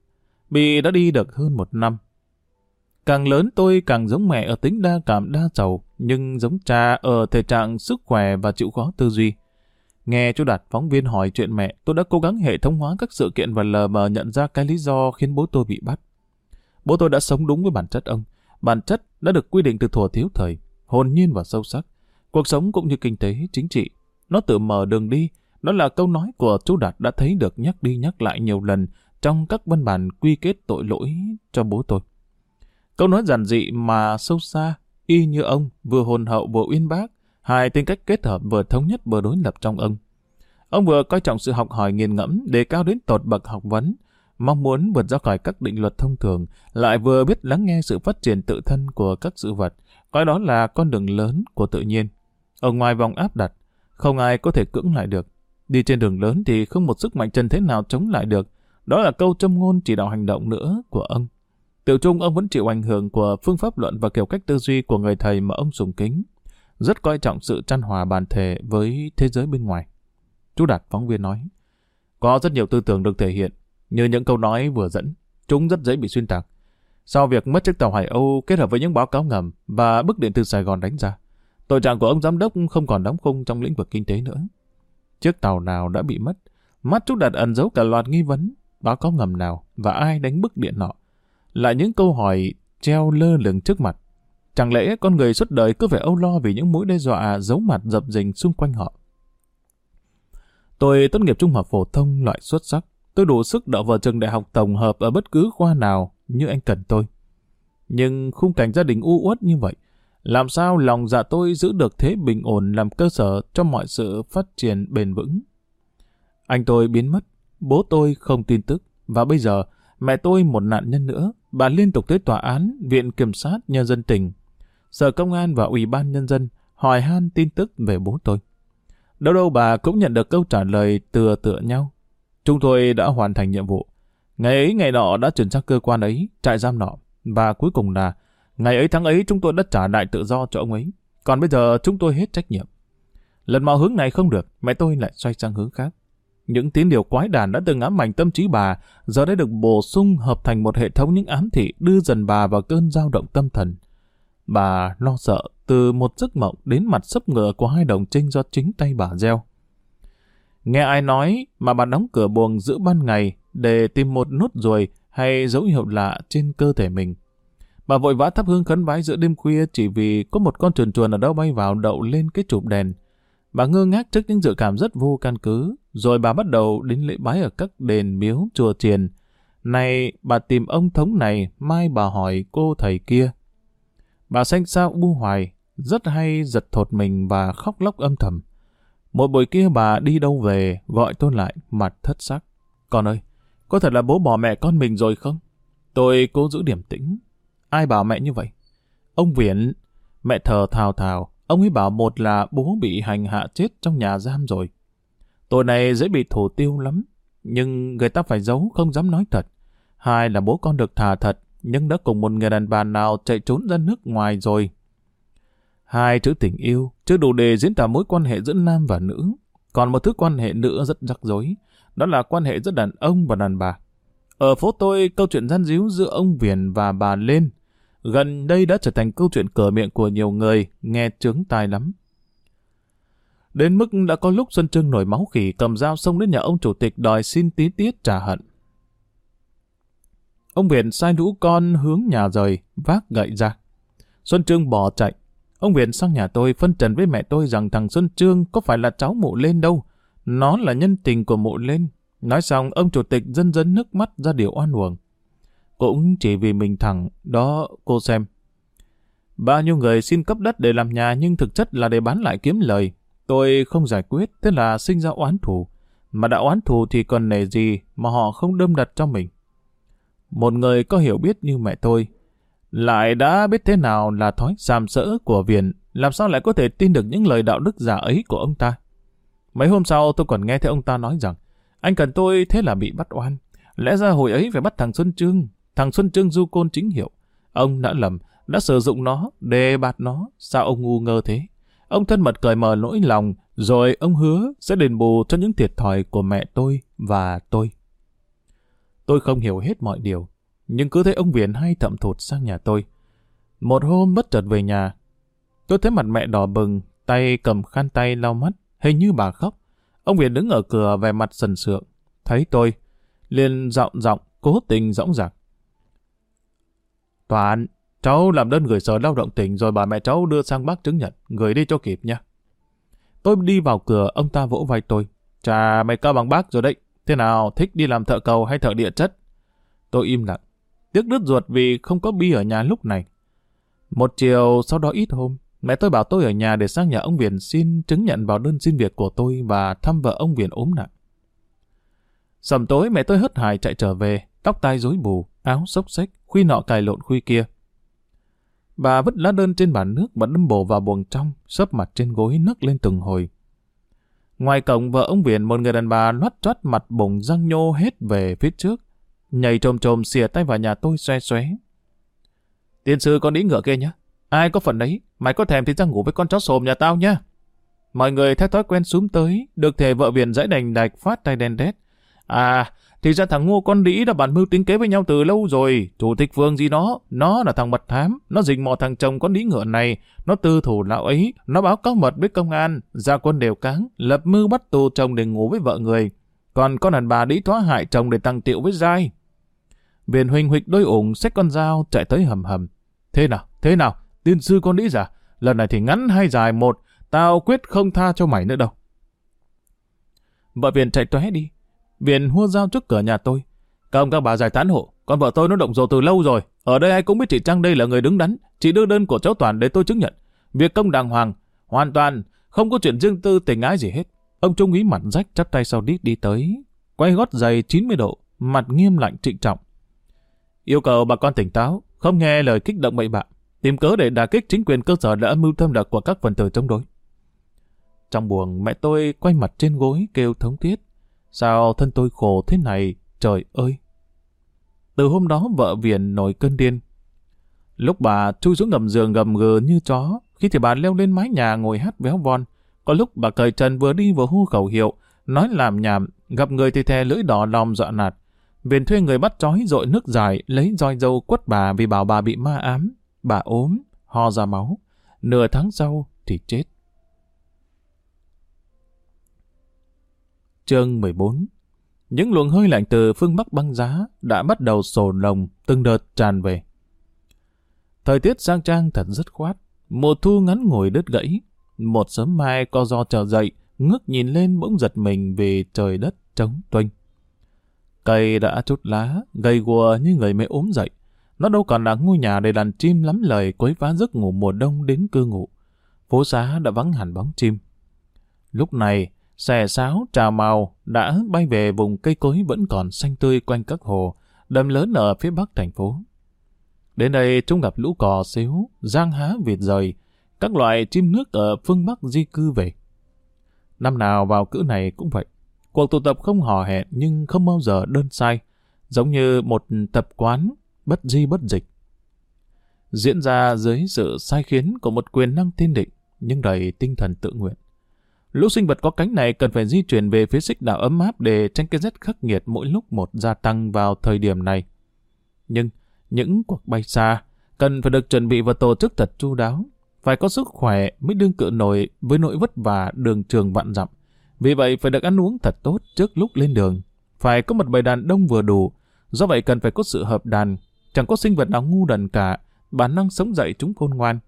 Bị đã đi được hơn một năm. Càng lớn tôi càng giống mẹ ở tính đa cảm đa sầu, nhưng giống cha ở thể trạng sức khỏe và chịu khó tư duy. Nghe chú Đạt phóng viên hỏi chuyện mẹ, tôi đã cố gắng hệ thống hóa các sự kiện và lờ mờ nhận ra cái lý do khiến bố tôi bị bắt. Bố tôi đã sống đúng với bản chất ông. Bản chất đã được quy định từ thuở thiếu thời, hồn nhiên và sâu sắc. Cuộc sống cũng như kinh tế, chính trị. Nó tự mở đường đi. Đó là câu nói của chú Đạt đã thấy được nhắc đi nhắc lại nhiều lần trong các văn bản quy kết tội lỗi cho bố tôi. Câu nói giản dị mà sâu xa, y như ông, vừa hồn hậu vừa uyên bác, hai tính cách kết hợp vừa thống nhất vừa đối lập trong ông. Ông vừa coi trọng sự học hỏi nghiền ngẫm, đề cao đến tột bậc học vấn, mong muốn vượt ra khỏi các định luật thông thường, lại vừa biết lắng nghe sự phát triển tự thân của các sự vật, coi đó là con đường lớn của tự nhiên. Ở ngoài vòng áp đặt, không ai có thể cưỡng lại được. Đi trên đường lớn thì không một sức mạnh chân thế nào chống lại được. Đó là câu châm ngôn chỉ đạo hành động nữa của ông. Tiểu chung ông vẫn chịu ảnh hưởng của phương pháp luận và kiểu cách tư duy của người thầy mà ông sùng kính. Rất coi trọng sự chăn hòa bản thể với thế giới bên ngoài. Chú Đạt phóng viên nói, có rất nhiều tư tưởng được thể hiện, như những câu nói vừa dẫn, chúng rất dễ bị xuyên tạc. Sau việc mất chiếc tàu Hải Âu kết hợp với những báo cáo ngầm và bức điện từ Sài Gòn đánh ra, tội trạng của ông giám đốc không còn đóng khung trong lĩnh vực kinh tế nữa. Chiếc tàu nào đã bị mất, mắt chú Đạt ẩn giấu cả loạt nghi vấn, báo cáo ngầm nào và ai đánh bức điện nọ. Lại những câu hỏi treo lơ lửng trước mặt. Chẳng lẽ con người suốt đời cứ phải âu lo vì những mối đe dọa giấu mặt dập dình xung quanh họ? Tôi tốt nghiệp trung học phổ thông loại xuất sắc. Tôi đủ sức đậu vào trường đại học tổng hợp ở bất cứ khoa nào như anh cần tôi. Nhưng khung cảnh gia đình u uất như vậy, làm sao lòng dạ tôi giữ được thế bình ổn làm cơ sở cho mọi sự phát triển bền vững? Anh tôi biến mất, bố tôi không tin tức, và bây giờ mẹ tôi một nạn nhân nữa, bà liên tục tới tòa án, viện kiểm sát nhân dân tỉnh, sở công an và ủy ban nhân dân hỏi han tin tức về bố tôi. Đâu đâu bà cũng nhận được câu trả lời tựa tựa nhau. Chúng tôi đã hoàn thành nhiệm vụ. Ngày ấy ngày nọ đã chuyển sang cơ quan ấy, trại giam nọ. Và cuối cùng là, ngày ấy tháng ấy chúng tôi đã trả lại tự do cho ông ấy. Còn bây giờ chúng tôi hết trách nhiệm. Lần mò hướng này không được, mẹ tôi lại xoay sang hướng khác. Những tín điều quái đản đã từng ám ảnh tâm trí bà, giờ đã được bổ sung hợp thành một hệ thống những ám thị đưa dần bà vào cơn dao động tâm thần. Bà lo sợ từ một giấc mộng đến mặt sấp ngựa của hai đồng trinh do chính tay bà gieo. Nghe ai nói mà bà đóng cửa buồng giữa ban ngày để tìm một nốt ruồi hay dấu hiệu lạ trên cơ thể mình. Bà vội vã thắp hương khấn vái giữa đêm khuya chỉ vì có một con chuồn chuồn ở đâu bay vào đậu lên cái chụp đèn. Bà ngơ ngác trước những dự cảm rất vô căn cứ, rồi bà bắt đầu đến lễ bái ở các đền miếu chùa triền. Này, bà tìm ông thống này, mai bà hỏi cô thầy kia. Bà xanh sao bu hoài, rất hay giật thột mình và khóc lóc âm thầm. Một buổi kia bà đi đâu về, gọi tôi lại, mặt thất sắc. Con ơi, có thật là bố bỏ mẹ con mình rồi không? Tôi cố giữ điểm tĩnh. Ai bảo mẹ như vậy? Ông Viễn, mẹ thờ thào thào, ông ấy bảo một là bố bị hành hạ chết trong nhà giam rồi. Tội này dễ bị thủ tiêu lắm, nhưng người ta phải giấu không dám nói thật. Hai là bố con được thả thật, nhưng đã cùng một người đàn bà nào chạy trốn ra nước ngoài rồi. Hai chữ tình yêu chưa đủ để diễn tả mối quan hệ giữa nam và nữ. Còn một thứ quan hệ nữa rất rắc rối, đó là quan hệ giữa đàn ông và đàn bà. Ở phố tôi, câu chuyện gian díu giữa ông Viền và bà Lên gần đây đã trở thành câu chuyện cờ miệng của nhiều người, nghe trướng tai lắm. Đến mức đã có lúc Xuân Trương nổi máu khỉ cầm dao xông đến nhà ông chủ tịch đòi xin tí tiết trả hận. Ông viện sai lũ con hướng nhà rời, vác gậy ra. Xuân Trương bỏ chạy. Ông viện sang nhà tôi phân trần với mẹ tôi rằng thằng Xuân Trương có phải là cháu mụ lên đâu. Nó là nhân tình của mụ lên. Nói xong, ông chủ tịch dân dân nước mắt ra điều oan uổng. Cũng chỉ vì mình thẳng, đó cô xem. Bao nhiêu người xin cấp đất để làm nhà nhưng thực chất là để bán lại kiếm lời. Tôi không giải quyết, thế là sinh ra oán thù. Mà đã oán thù thì còn nề gì mà họ không đâm đặt cho mình. Một người có hiểu biết như mẹ tôi, lại đã biết thế nào là thói sàm sỡ của Viền, làm sao lại có thể tin được những lời đạo đức giả ấy của ông ta. Mấy hôm sau tôi còn nghe thấy ông ta nói rằng, anh cần tôi thế là bị bắt oan. Lẽ ra hồi ấy phải bắt thằng Xuân Trương, thằng Xuân Trương du côn chính hiệu. Ông đã lầm, đã sử dụng nó, đề bạt nó, sao ông ngu ngơ thế? Ông thân mật cởi mở nỗi lòng, rồi ông hứa sẽ đền bù cho những thiệt thòi của mẹ tôi và tôi. Tôi không hiểu hết mọi điều, nhưng cứ thấy ông Viễn hay thậm thụt sang nhà tôi. Một hôm bất chợt về nhà, tôi thấy mặt mẹ đỏ bừng, tay cầm khăn tay lau mắt, hình như bà khóc. Ông Viễn đứng ở cửa vẻ mặt sần sượng, thấy tôi, liền giọng giọng, cố tình dõng dạc. Toàn, cháu làm đơn gửi sở lao động tỉnh rồi bà mẹ cháu đưa sang bác chứng nhận, gửi đi cho kịp nha. Tôi đi vào cửa, ông ta vỗ vai tôi. Chà, mày cao bằng bác rồi đấy. Thế nào, thích đi làm thợ cầu hay thợ địa chất? Tôi im lặng. Tiếc đứt ruột vì không có Bi ở nhà lúc này. Một chiều sau đó ít hôm, mẹ tôi bảo tôi ở nhà để sang nhà ông Viền xin chứng nhận vào đơn xin việc của tôi và thăm vợ ông Viền ốm nặng. Sầm tối mẹ tôi hớt hải chạy trở về, tóc tai rối bù, áo xốc xếch, khuy nọ cài lộn khuy kia. Bà vứt lá đơn trên bàn nước và đâm bổ vào buồng trong, sấp mặt trên gối nấc lên từng hồi. Ngoài cổng vợ ông Viền một người đàn bà loắt choắt mặt bụng răng nhô hết về phía trước, nhảy trồm trồm xìa tay vào nhà tôi xoe xoé. Tiên sư con đi ngựa kia nhá. Ai có phần đấy, mày có thèm thì ra ngủ với con chó sồm nhà tao nhá. Mọi người theo thói quen xuống tới, được thể vợ Viền dãy đành đạch phát tay đen đét. À, thì ra thằng Ngô con đĩ đã bàn mưu tính kế với nhau từ lâu rồi. Chủ tịch Phương gì đó, nó là thằng mật thám, nó dình mò thằng chồng con đĩ ngựa này, nó tư thủ lão ấy, nó báo cáo mật với công an, ra quân đều cáng, lập mưu bắt tù chồng để ngủ với vợ người. Còn con đàn bà đĩ thoá hại chồng để tăng tiệu với dai. Viền huỳnh huỵch đôi ủng xách con dao chạy tới hầm hầm. Thế nào, thế nào, tiên sư con đĩ giả, lần này thì ngắn hay dài một, tao quyết không tha cho mày nữa đâu. Vợ Viền chạy tóe đi, Viện hua dao trước cửa nhà tôi. Các ông các bà giải tán hộ, con vợ tôi nó động rồ từ lâu rồi. Ở đây ai cũng biết chị Trang đây là người đứng đắn. Chị đưa đơn của cháu Toàn để tôi chứng nhận. Việc công đàng hoàng, hoàn toàn, không có chuyện riêng tư tình ái gì hết. Ông Trung ý mặt rách chắp tay sau đít đi tới, quay gót giày 90 độ, mặt nghiêm lạnh trịnh trọng. Yêu cầu bà con tỉnh táo, không nghe lời kích động bậy bạ, tìm cớ để đả kích chính quyền cơ sở đã mưu thâm độc của các phần tử chống đối. Trong buồng, mẹ tôi quay mặt trên gối kêu thống thiết. Sao thân tôi khổ thế này, trời ơi! Từ hôm đó vợ Viền nổi cơn điên. Lúc bà chui xuống ngầm giường gầm gừ như chó, khi thì bà leo lên mái nhà ngồi hát véo von. Có lúc bà cởi trần vừa đi vừa hô khẩu hiệu, nói làm nhảm, gặp người thì thè lưỡi đỏ lòm dọa nạt. Viền thuê người bắt chói dội nước dài, lấy roi dâu quất bà vì bảo bà bị ma ám. Bà ốm, ho ra máu. Nửa tháng sau thì chết. Chương 14 Những luồng hơi lạnh từ phương Bắc băng giá đã bắt đầu sổ lồng từng đợt tràn về. Thời tiết sang trang thật dứt khoát, mùa thu ngắn ngồi đứt gãy. Một sớm mai co do trở dậy, ngước nhìn lên bỗng giật mình vì trời đất trống tuênh. Cây đã chút lá, gầy gùa như người mới ốm dậy. Nó đâu còn là ngôi nhà để đàn chim lắm lời quấy phá giấc ngủ mùa đông đến cư ngụ. Phố xá đã vắng hẳn bóng chim. Lúc này, xẻ sáo, trà màu đã bay về vùng cây cối vẫn còn xanh tươi quanh các hồ, đầm lớn ở phía bắc thành phố. Đến đây chúng gặp lũ cò xíu, giang há vịt rời, các loại chim nước ở phương Bắc di cư về. Năm nào vào cữ này cũng vậy. Cuộc tụ tập không hò hẹn nhưng không bao giờ đơn sai, giống như một tập quán bất di bất dịch. Diễn ra dưới sự sai khiến của một quyền năng thiên định, nhưng đầy tinh thần tự nguyện. Lũ sinh vật có cánh này cần phải di chuyển về phía xích đảo ấm áp để tránh cái rét khắc nghiệt mỗi lúc một gia tăng vào thời điểm này. Nhưng những cuộc bay xa cần phải được chuẩn bị và tổ chức thật chu đáo. Phải có sức khỏe mới đương cự nổi với nỗi vất vả đường trường vạn dặm. Vì vậy phải được ăn uống thật tốt trước lúc lên đường. Phải có một bầy đàn đông vừa đủ. Do vậy cần phải có sự hợp đàn. Chẳng có sinh vật nào ngu đần cả. Bản năng sống dậy chúng khôn ngoan.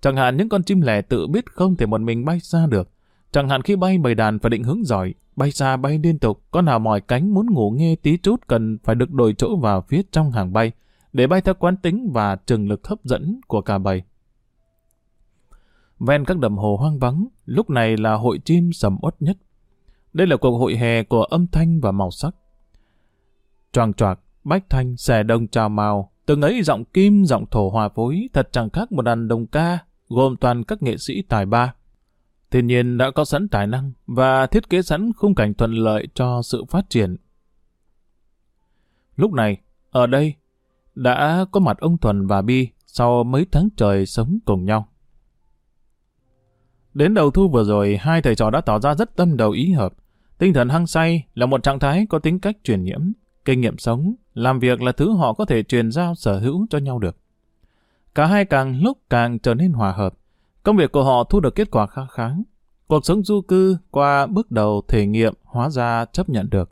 Chẳng hạn những con chim lẻ tự biết không thể một mình bay xa được Chẳng hạn khi bay bầy đàn phải định hướng giỏi, bay xa bay liên tục, Con nào mỏi cánh muốn ngủ nghe tí chút cần phải được đổi chỗ vào phía trong hàng bay, để bay theo quán tính và trường lực hấp dẫn của cả bầy. Ven các đầm hồ hoang vắng, lúc này là hội chim sầm uất nhất. Đây là cuộc hội hè của âm thanh và màu sắc. Choàng choạc, bách thanh, xẻ đồng trào màu, từng ấy giọng kim, giọng thổ hòa phối, thật chẳng khác một đàn đồng ca, gồm toàn các nghệ sĩ tài ba thiên nhiên đã có sẵn tài năng và thiết kế sẵn khung cảnh thuận lợi cho sự phát triển. Lúc này, ở đây, đã có mặt ông Thuần và Bi sau mấy tháng trời sống cùng nhau. Đến đầu thu vừa rồi, hai thầy trò đã tỏ ra rất tâm đầu ý hợp. Tinh thần hăng say là một trạng thái có tính cách truyền nhiễm. Kinh nghiệm sống, làm việc là thứ họ có thể truyền giao sở hữu cho nhau được. Cả hai càng lúc càng trở nên hòa hợp. Công việc của họ thu được kết quả khá khá. Cuộc sống du cư qua bước đầu thể nghiệm hóa ra chấp nhận được.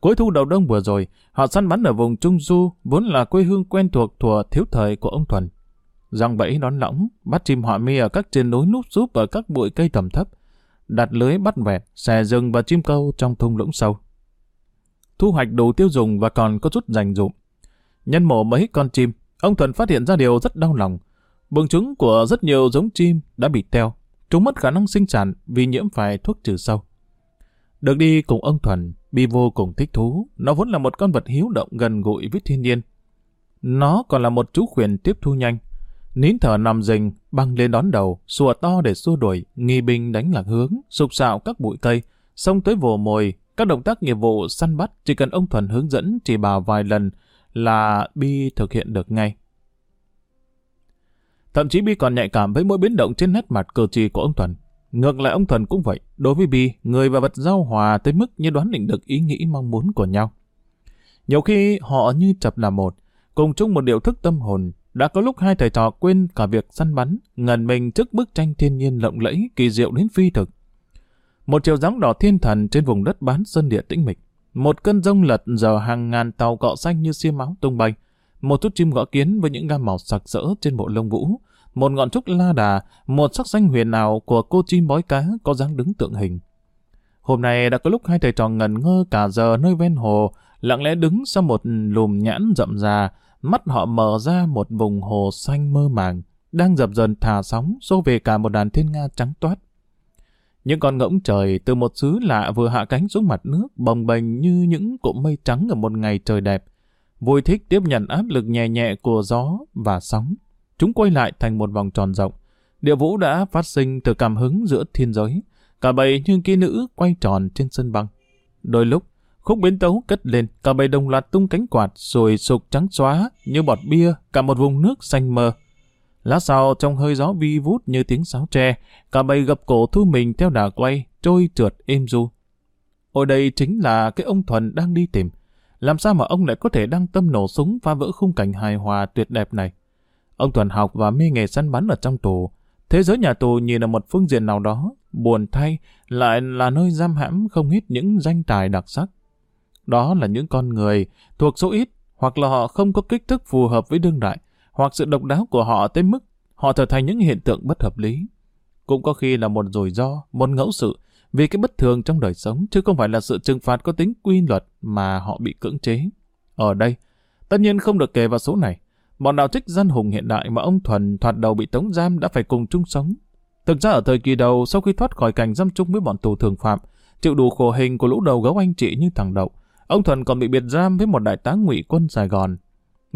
Cuối thu đầu đông vừa rồi, họ săn bắn ở vùng Trung Du, vốn là quê hương quen thuộc thuở thiếu thời của ông Thuần. Răng bẫy đón lõng, bắt chim họa mi ở các trên núi núp rúp ở các bụi cây tầm thấp, đặt lưới bắt vẹt, xè rừng và chim câu trong thung lũng sâu. Thu hoạch đủ tiêu dùng và còn có chút dành dụm. Nhân mổ mấy con chim, ông Thuần phát hiện ra điều rất đau lòng. Bừng trứng của rất nhiều giống chim đã bị teo. Chúng mất khả năng sinh sản vì nhiễm phải thuốc trừ sâu. Được đi cùng ông Thuần, Bi vô cùng thích thú. Nó vốn là một con vật hiếu động gần gũi với thiên nhiên. Nó còn là một chú khuyển tiếp thu nhanh. Nín thở nằm rình, băng lên đón đầu, sủa to để xua đuổi, nghi binh đánh lạc hướng, sụp sạo các bụi cây, xông tới vồ mồi, các động tác nghiệp vụ săn bắt chỉ cần ông Thuần hướng dẫn chỉ bảo vài lần là Bi thực hiện được ngay. Thậm chí Bi còn nhạy cảm với mỗi biến động trên nét mặt cờ chỉ của ông Thuần. Ngược lại ông Thuần cũng vậy, đối với Bi, người và vật giao hòa tới mức như đoán định được ý nghĩ mong muốn của nhau. Nhiều khi họ như chập là một, cùng chung một điều thức tâm hồn, đã có lúc hai thầy trò quên cả việc săn bắn, ngần mình trước bức tranh thiên nhiên lộng lẫy, kỳ diệu đến phi thực. Một chiều gióng đỏ thiên thần trên vùng đất bán sơn địa tĩnh mịch. Một cơn rông lật giờ hàng ngàn tàu cọ xanh như xiêm máu tung bay. Một chút chim gõ kiến với những gam màu sặc sỡ trên bộ lông vũ. Một ngọn trúc la đà, một sắc xanh huyền ảo của cô chim bói cá có dáng đứng tượng hình. Hôm nay đã có lúc hai thầy trò ngần ngơ cả giờ nơi ven hồ, lặng lẽ đứng sau một lùm nhãn rậm rà, mắt họ mở ra một vùng hồ xanh mơ màng, đang dập dần thả sóng xô về cả một đàn thiên nga trắng toát. Những con ngỗng trời từ một xứ lạ vừa hạ cánh xuống mặt nước bồng bềnh như những cụm mây trắng ở một ngày trời đẹp. Vui thích tiếp nhận áp lực nhẹ nhẹ của gió và sóng. Chúng quay lại thành một vòng tròn rộng. Địa vũ đã phát sinh từ cảm hứng giữa thiên giới. Cả bầy như kỹ nữ quay tròn trên sân băng. Đôi lúc, khúc biến tấu cất lên, cả bầy đồng loạt tung cánh quạt rồi sục trắng xóa như bọt bia, cả một vùng nước xanh mờ. Lát sau trong hơi gió vi vút như tiếng sáo tre, cả bầy gập cổ thu mình theo đà quay, trôi trượt êm du. Ôi đây chính là cái ông Thuần đang đi tìm. Làm sao mà ông lại có thể đăng tâm nổ súng phá vỡ khung cảnh hài hòa tuyệt đẹp này? Ông Thuần học và mê nghề săn bắn ở trong tù. Thế giới nhà tù nhìn ở một phương diện nào đó, buồn thay, lại là nơi giam hãm không ít những danh tài đặc sắc. Đó là những con người thuộc số ít, hoặc là họ không có kích thước phù hợp với đương đại, hoặc sự độc đáo của họ tới mức họ trở thành những hiện tượng bất hợp lý. Cũng có khi là một rủi ro, một ngẫu sự, vì cái bất thường trong đời sống, chứ không phải là sự trừng phạt có tính quy luật mà họ bị cưỡng chế. Ở đây, tất nhiên không được kể vào số này. Bọn đạo trích dân hùng hiện đại mà ông Thuần thoạt đầu bị tống giam đã phải cùng chung sống. Thực ra ở thời kỳ đầu, sau khi thoát khỏi cảnh giam chung với bọn tù thường phạm, chịu đủ khổ hình của lũ đầu gấu anh chị như thằng Đậu, ông Thuần còn bị biệt giam với một đại tá ngụy quân Sài Gòn,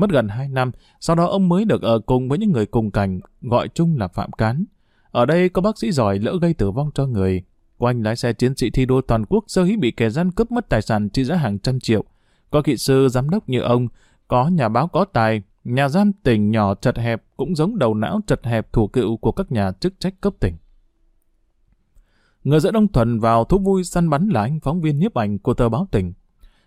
Mất gần 2 năm, sau đó ông mới được ở cùng với những người cùng cảnh, gọi chung là Phạm Cán. Ở đây có bác sĩ giỏi lỡ gây tử vong cho người. Quanh lái xe chiến sĩ thi đua toàn quốc sơ hí bị kẻ gian cướp mất tài sản trị giá hàng trăm triệu. Có kỹ sư, giám đốc như ông, có nhà báo có tài, nhà giam tỉnh nhỏ chật hẹp cũng giống đầu não chật hẹp thủ cựu của các nhà chức trách cấp tỉnh. Người dẫn ông Thuần vào thú vui săn bắn là anh phóng viên nhiếp ảnh của tờ báo tỉnh.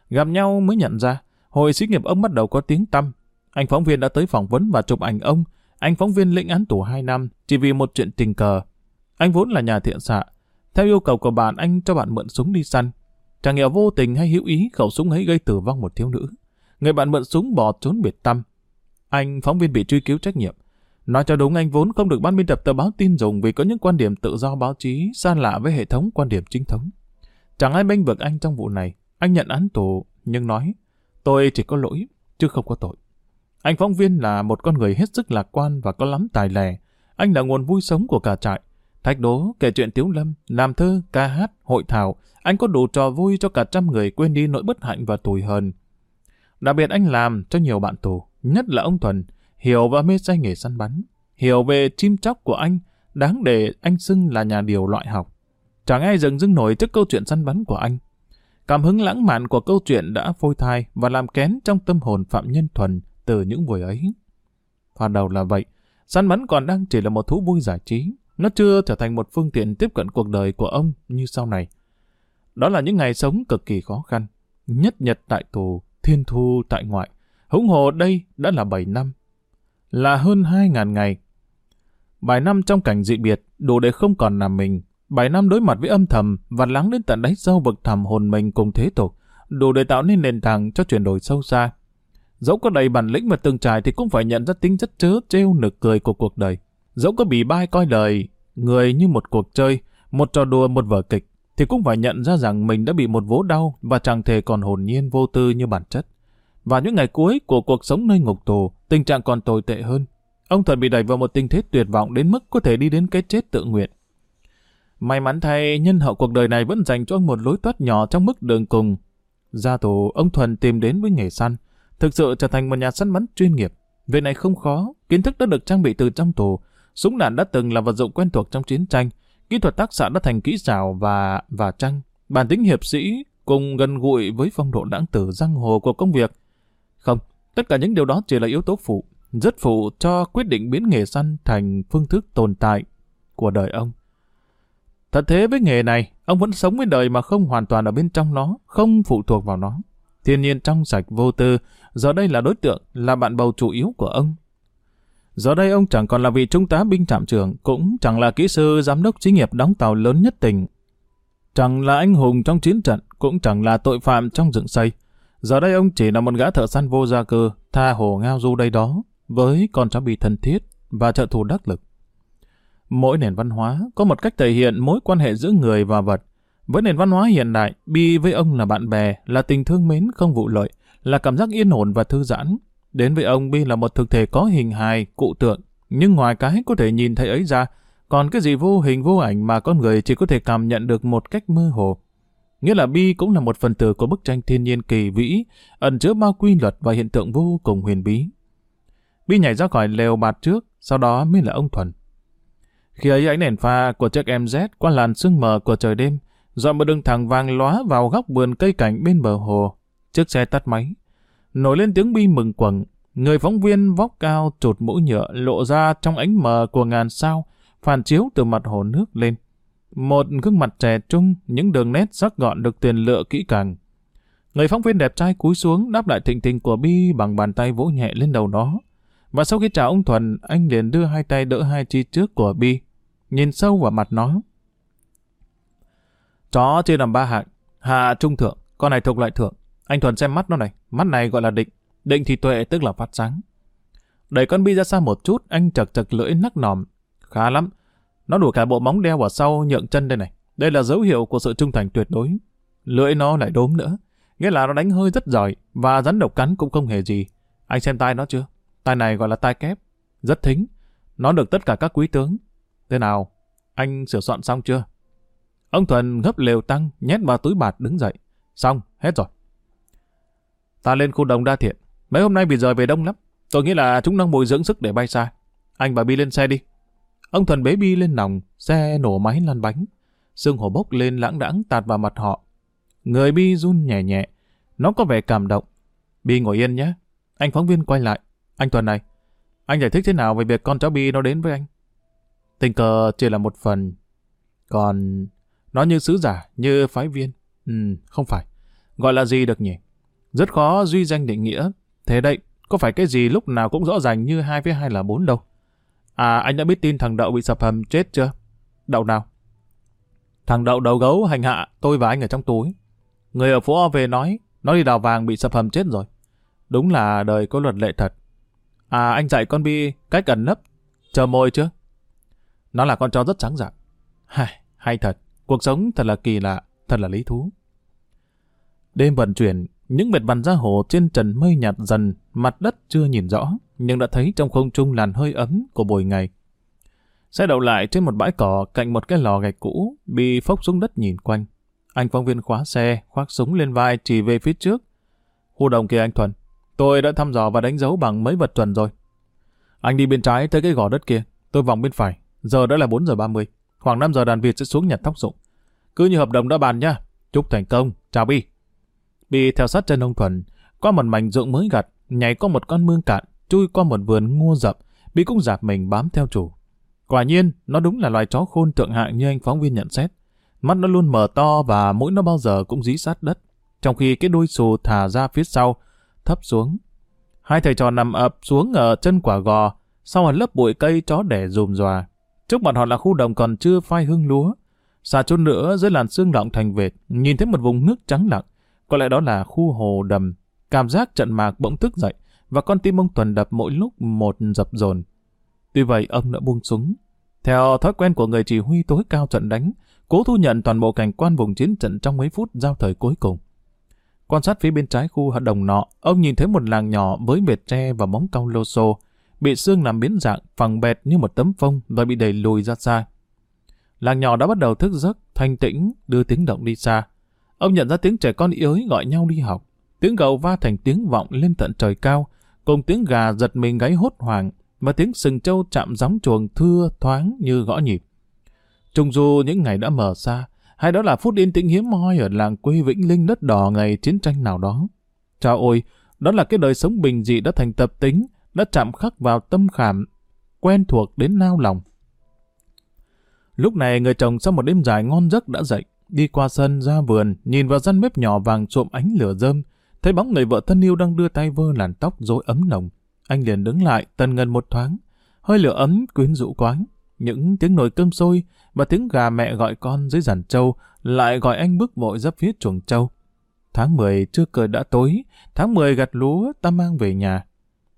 Gặp nhau mới nhận ra, hồi xí nghiệp ông bắt đầu có tiếng tăm, anh phóng viên đã tới phỏng vấn và chụp ảnh ông. Anh phóng viên lĩnh án tù 2 năm chỉ vì một chuyện tình cờ. Anh vốn là nhà thiện xạ. Theo yêu cầu của bạn, anh cho bạn mượn súng đi săn. Chẳng hiểu vô tình hay hữu ý khẩu súng ấy gây tử vong một thiếu nữ. Người bạn mượn súng bỏ trốn biệt tâm. Anh phóng viên bị truy cứu trách nhiệm. Nói cho đúng anh vốn không được ban biên tập tờ báo tin dùng vì có những quan điểm tự do báo chí xa lạ với hệ thống quan điểm chính thống. Chẳng ai bênh vực anh trong vụ này. Anh nhận án tù, nhưng nói, tôi chỉ có lỗi, chứ không có tội. Anh phóng viên là một con người hết sức lạc quan và có lắm tài lẻ. Anh là nguồn vui sống của cả trại. Thách đố, kể chuyện tiếu lâm, làm thơ, ca hát, hội thảo. Anh có đủ trò vui cho cả trăm người quên đi nỗi bất hạnh và tủi hờn. Đặc biệt anh làm cho nhiều bạn tù, nhất là ông Thuần, hiểu và mê say nghề săn bắn. Hiểu về chim chóc của anh, đáng để anh xưng là nhà điều loại học. Chẳng ai dừng dưng nổi trước câu chuyện săn bắn của anh. Cảm hứng lãng mạn của câu chuyện đã phôi thai và làm kén trong tâm hồn phạm nhân Thuần từ những buổi ấy. hoàn đầu là vậy, săn bắn còn đang chỉ là một thú vui giải trí. Nó chưa trở thành một phương tiện tiếp cận cuộc đời của ông như sau này. Đó là những ngày sống cực kỳ khó khăn. Nhất nhật tại tù, thiên thu tại ngoại. Húng hồ đây đã là 7 năm. Là hơn 2.000 ngày. Bài năm trong cảnh dị biệt, đủ để không còn là mình. bài năm đối mặt với âm thầm và lắng đến tận đáy sâu vực thẳm hồn mình cùng thế tục, đủ để tạo nên nền tảng cho chuyển đổi sâu xa. Dẫu có đầy bản lĩnh và từng trải thì cũng phải nhận ra tính chất chớ trêu nực cười của cuộc đời. Dẫu có bị bai coi lời, người như một cuộc chơi, một trò đùa, một vở kịch, thì cũng phải nhận ra rằng mình đã bị một vố đau và chẳng thể còn hồn nhiên vô tư như bản chất. Và những ngày cuối của cuộc sống nơi ngục tù, tình trạng còn tồi tệ hơn. Ông thật bị đẩy vào một tình thế tuyệt vọng đến mức có thể đi đến cái chết tự nguyện. May mắn thay, nhân hậu cuộc đời này vẫn dành cho ông một lối thoát nhỏ trong mức đường cùng. Ra tù, ông Thuần tìm đến với nghề săn, thực sự trở thành một nhà săn bắn chuyên nghiệp. Việc này không khó, kiến thức đã được trang bị từ trong tù, súng đạn đã từng là vật dụng quen thuộc trong chiến tranh, kỹ thuật tác xạ đã thành kỹ xảo và và trăng, bản tính hiệp sĩ cùng gần gũi với phong độ đãng tử giang hồ của công việc. Không, tất cả những điều đó chỉ là yếu tố phụ, rất phụ cho quyết định biến nghề săn thành phương thức tồn tại của đời ông. Thật thế với nghề này, ông vẫn sống với đời mà không hoàn toàn ở bên trong nó, không phụ thuộc vào nó. Thiên nhiên trong sạch vô tư, giờ đây là đối tượng, là bạn bầu chủ yếu của ông. Giờ đây ông chẳng còn là vị trung tá binh trạm trưởng, cũng chẳng là kỹ sư giám đốc xí nghiệp đóng tàu lớn nhất tỉnh. Chẳng là anh hùng trong chiến trận, cũng chẳng là tội phạm trong dựng xây. Giờ đây ông chỉ là một gã thợ săn vô gia cư, tha hồ ngao du đây đó, với con cháu bị thân thiết và trợ thủ đắc lực. Mỗi nền văn hóa có một cách thể hiện mối quan hệ giữa người và vật. Với nền văn hóa hiện đại, Bi với ông là bạn bè, là tình thương mến không vụ lợi, là cảm giác yên ổn và thư giãn. Đến với ông, Bi là một thực thể có hình hài, cụ tượng, nhưng ngoài cái có thể nhìn thấy ấy ra, còn cái gì vô hình vô ảnh mà con người chỉ có thể cảm nhận được một cách mơ hồ. Nghĩa là Bi cũng là một phần tử của bức tranh thiên nhiên kỳ vĩ, ẩn chứa bao quy luật và hiện tượng vô cùng huyền bí. Bi nhảy ra khỏi lều bạt trước, sau đó mới là ông Thuần. Khi ấy ánh đèn pha của chiếc em z qua làn sương mờ của trời đêm, dọn một đường thẳng vàng lóa vào góc vườn cây cảnh bên bờ hồ. Chiếc xe tắt máy. Nổi lên tiếng bi mừng quẩn. Người phóng viên vóc cao chụt mũ nhựa lộ ra trong ánh mờ của ngàn sao, phản chiếu từ mặt hồ nước lên. Một gương mặt trẻ trung, những đường nét sắc gọn được tiền lựa kỹ càng. Người phóng viên đẹp trai cúi xuống đáp lại thịnh tình của Bi bằng bàn tay vỗ nhẹ lên đầu nó. Và sau khi chào ông Thuần, anh liền đưa hai tay đỡ hai chi trước của Bi, nhìn sâu vào mặt nó. Chó chia làm ba hạng, hạ trung thượng, con này thuộc loại thượng. Anh Thuần xem mắt nó này, mắt này gọi là định, định thì tuệ tức là phát sáng. Đẩy con Bi ra xa một chút, anh chật chật lưỡi nắc nòm. Khá lắm, nó đủ cả bộ móng đeo ở sau nhượng chân đây này. Đây là dấu hiệu của sự trung thành tuyệt đối. Lưỡi nó lại đốm nữa, nghĩa là nó đánh hơi rất giỏi và rắn độc cắn cũng không hề gì. Anh xem tai nó chưa? Tai này gọi là tai kép, rất thính. Nó được tất cả các quý tướng. Thế nào, anh sửa soạn xong chưa? Ông Thuần gấp lều tăng, nhét vào túi bạt đứng dậy. Xong, hết rồi. Ta lên khu đồng đa thiện. Mấy hôm nay bị rời về đông lắm. Tôi nghĩ là chúng đang bồi dưỡng sức để bay xa. Anh và Bi lên xe đi. Ông Thuần bế Bi lên nòng, xe nổ máy lăn bánh. Sương hồ bốc lên lãng đãng tạt vào mặt họ. Người Bi run nhẹ nhẹ. Nó có vẻ cảm động. Bi ngồi yên nhé. Anh phóng viên quay lại. Anh Tuần này, anh giải thích thế nào về việc con cháu Bi nó đến với anh? Tình cờ chỉ là một phần. Còn nó như sứ giả, như phái viên. Ừ, không phải. Gọi là gì được nhỉ? Rất khó duy danh định nghĩa. Thế đấy, có phải cái gì lúc nào cũng rõ ràng như hai với hai là bốn đâu. À, anh đã biết tin thằng Đậu bị sập hầm chết chưa? Đậu nào? Thằng Đậu đầu gấu hành hạ tôi và anh ở trong túi. Người ở phố O về nói, nó đi đào vàng bị sập hầm chết rồi. Đúng là đời có luật lệ thật. À anh dạy con Bi cách ẩn nấp, chờ mồi chưa? Nó là con chó rất trắng dạng. Hay, hay thật, cuộc sống thật là kỳ lạ, thật là lý thú. Đêm vận chuyển, những vệt vằn ra hồ trên trần mây nhạt dần, mặt đất chưa nhìn rõ, nhưng đã thấy trong không trung làn hơi ấm của buổi ngày. Xe đậu lại trên một bãi cỏ cạnh một cái lò gạch cũ, bị phốc xuống đất nhìn quanh. Anh phóng viên khóa xe, khoác súng lên vai chỉ về phía trước. Khu đồng kia anh Thuần, Tôi đã thăm dò và đánh dấu bằng mấy vật chuẩn rồi. Anh đi bên trái tới cái gò đất kia, tôi vòng bên phải. Giờ đã là 4 giờ 30. Khoảng 5 giờ đàn Việt sẽ xuống nhặt thóc dụng. Cứ như hợp đồng đã bàn nhá. Chúc thành công. Chào Bi bị theo sát chân ông Thuần, qua một mảnh ruộng mới gặt, nhảy qua một con mương cạn, chui qua một vườn ngô rậm, bị cũng giạp mình bám theo chủ. Quả nhiên, nó đúng là loài chó khôn thượng hạng như anh phóng viên nhận xét. Mắt nó luôn mở to và mũi nó bao giờ cũng dí sát đất, trong khi cái đuôi xù thả ra phía sau, thấp xuống. Hai thầy trò nằm ập xuống ở chân quả gò, sau một lớp bụi cây chó đẻ rùm ròa. Trước mặt họ là khu đồng còn chưa phai hương lúa. Xa chút nữa dưới làn sương lọng thành vệt, nhìn thấy một vùng nước trắng lặng. Có lẽ đó là khu hồ đầm. Cảm giác trận mạc bỗng thức dậy, và con tim ông Tuần đập mỗi lúc một dập dồn. Tuy vậy ông đã buông súng. Theo thói quen của người chỉ huy tối cao trận đánh, cố thu nhận toàn bộ cảnh quan vùng chiến trận trong mấy phút giao thời cuối cùng. Quan sát phía bên trái khu hợp đồng nọ, ông nhìn thấy một làng nhỏ với vệt tre và móng cau lô xô, bị xương làm biến dạng, phẳng bẹt như một tấm phông và bị đẩy lùi ra xa. Làng nhỏ đã bắt đầu thức giấc, thanh tĩnh, đưa tiếng động đi xa. Ông nhận ra tiếng trẻ con yếu gọi nhau đi học. Tiếng gầu va thành tiếng vọng lên tận trời cao, cùng tiếng gà giật mình gáy hốt hoảng và tiếng sừng trâu chạm gióng chuồng thưa thoáng như gõ nhịp. Trung du những ngày đã mở xa, hay đó là phút yên tĩnh hiếm hoi ở làng quê Vĩnh Linh đất đỏ ngày chiến tranh nào đó. Chào ôi, đó là cái đời sống bình dị đã thành tập tính, đã chạm khắc vào tâm khảm, quen thuộc đến nao lòng. Lúc này người chồng sau một đêm dài ngon giấc đã dậy, đi qua sân ra vườn, nhìn vào gian bếp nhỏ vàng trộm ánh lửa rơm, thấy bóng người vợ thân yêu đang đưa tay vơ làn tóc rối ấm nồng. Anh liền đứng lại, tần ngần một thoáng, hơi lửa ấm quyến rũ quáng. Những tiếng nồi cơm sôi và tiếng gà mẹ gọi con dưới giàn trâu lại gọi anh bước vội ra phía chuồng trâu. Tháng 10 chưa cười đã tối, tháng 10 gặt lúa ta mang về nhà.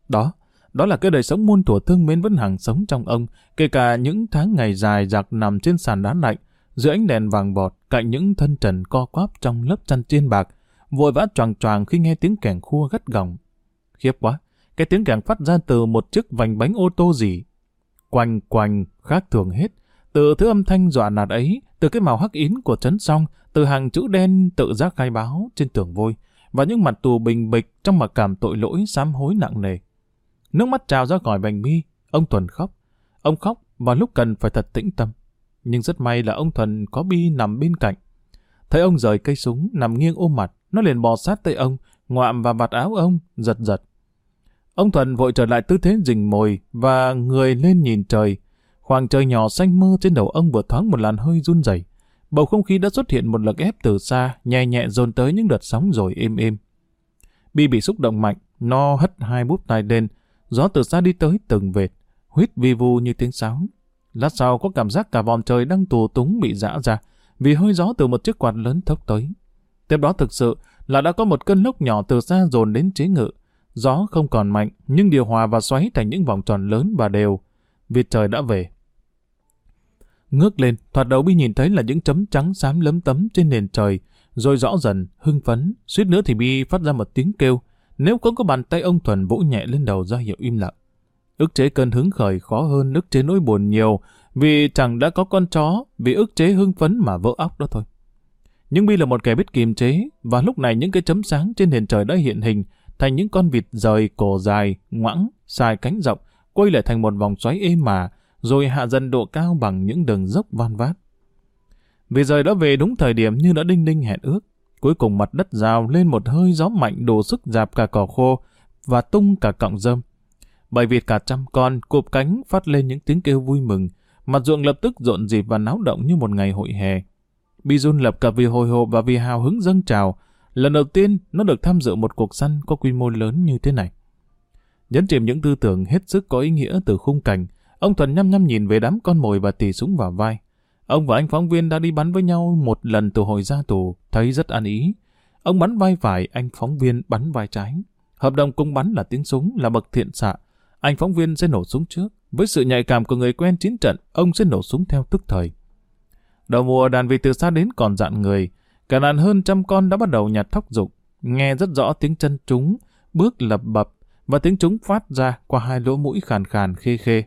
Đó, đó là cái đời sống muôn thuở thương mến vẫn hàng sống trong ông, kể cả những tháng ngày dài giặc nằm trên sàn đá lạnh, dưới ánh đèn vàng bọt cạnh những thân trần co quắp trong lớp chăn chiên bạc, vội vã choàng choàng khi nghe tiếng kèn khua gắt gỏng. Khiếp quá, cái tiếng kèn phát ra từ một chiếc vành bánh ô tô gì. Quanh quanh, khác thường hết. Từ thứ âm thanh dọa nạt ấy, từ cái màu hắc yến của trấn song, từ hàng chữ đen tự giác khai báo trên tường vôi, và những mặt tù bình bịch trong mặc cảm tội lỗi sám hối nặng nề. Nước mắt trào ra khỏi bành mi, ông Tuần khóc. Ông khóc vào lúc cần phải thật tĩnh tâm. Nhưng rất may là ông Thuần có Bi nằm bên cạnh. Thấy ông rời cây súng, nằm nghiêng ôm mặt, nó liền bò sát tay ông, ngoạm vào vạt áo ông, giật giật. Ông Thuần vội trở lại tư thế rình mồi và người lên nhìn trời. Khoảng trời nhỏ xanh mơ trên đầu ông vừa thoáng một làn hơi run rẩy. Bầu không khí đã xuất hiện một lực ép từ xa, nhẹ nhẹ dồn tới những đợt sóng rồi êm êm. Bi bị xúc động mạnh, nó hất hai búp tay lên, gió từ xa đi tới từng vệt, huyết vi vu như tiếng sáo. Lát sau có cảm giác cả vòm trời đang tù túng bị giã ra, vì hơi gió từ một chiếc quạt lớn thốc tới. Tiếp đó thực sự là đã có một cơn lốc nhỏ từ xa dồn đến chế ngự. Gió không còn mạnh, nhưng điều hòa và xoáy thành những vòng tròn lớn và đều. Việt trời đã về. Ngước lên, thoạt đầu Bi nhìn thấy là những chấm trắng xám lấm tấm trên nền trời, rồi rõ dần, hưng phấn, suýt nữa thì Bi phát ra một tiếng kêu, nếu không có bàn tay ông Thuần vỗ nhẹ lên đầu ra hiệu im lặng. Ức chế cơn hứng khởi khó hơn ức chế nỗi buồn nhiều, vì chẳng đã có con chó, vì ức chế hưng phấn mà vỡ óc đó thôi. Nhưng Bi là một kẻ biết kiềm chế, và lúc này những cái chấm sáng trên nền trời đã hiện hình thành những con vịt rời cổ dài, ngoãng, xài cánh rộng, quay lại thành một vòng xoáy êm mà, rồi hạ dần độ cao bằng những đường dốc van vát. Vì rời đã về đúng thời điểm như đã đinh đinh hẹn ước, cuối cùng mặt đất rào lên một hơi gió mạnh đổ sức dạp cả cỏ khô và tung cả cọng rơm. Bầy vịt cả trăm con cụp cánh phát lên những tiếng kêu vui mừng, mặt ruộng lập tức rộn rịp và náo động như một ngày hội hè. Bizun lập cập vì hồi hộp và vì hào hứng dâng trào. Lần đầu tiên nó được tham dự một cuộc săn có quy mô lớn như thế này. Nhấn chìm những tư tưởng hết sức có ý nghĩa từ khung cảnh, ông Thuần nhăm nhăm nhìn về đám con mồi và tỉ súng vào vai. Ông và anh phóng viên đã đi bắn với nhau một lần từ hồi ra tù, thấy rất an ý. Ông bắn vai phải, anh phóng viên bắn vai trái. Hợp đồng cung bắn là tiếng súng, là bậc thiện xạ. Anh phóng viên sẽ nổ súng trước. Với sự nhạy cảm của người quen chiến trận, ông sẽ nổ súng theo tức thời. Đầu mùa đàn vịt từ xa đến còn dạn người. Cả đàn hơn trăm con đã bắt đầu nhặt thóc dục. Nghe rất rõ tiếng chân chúng, bước lập bập và tiếng chúng phát ra qua hai lỗ mũi khàn khàn khê khê.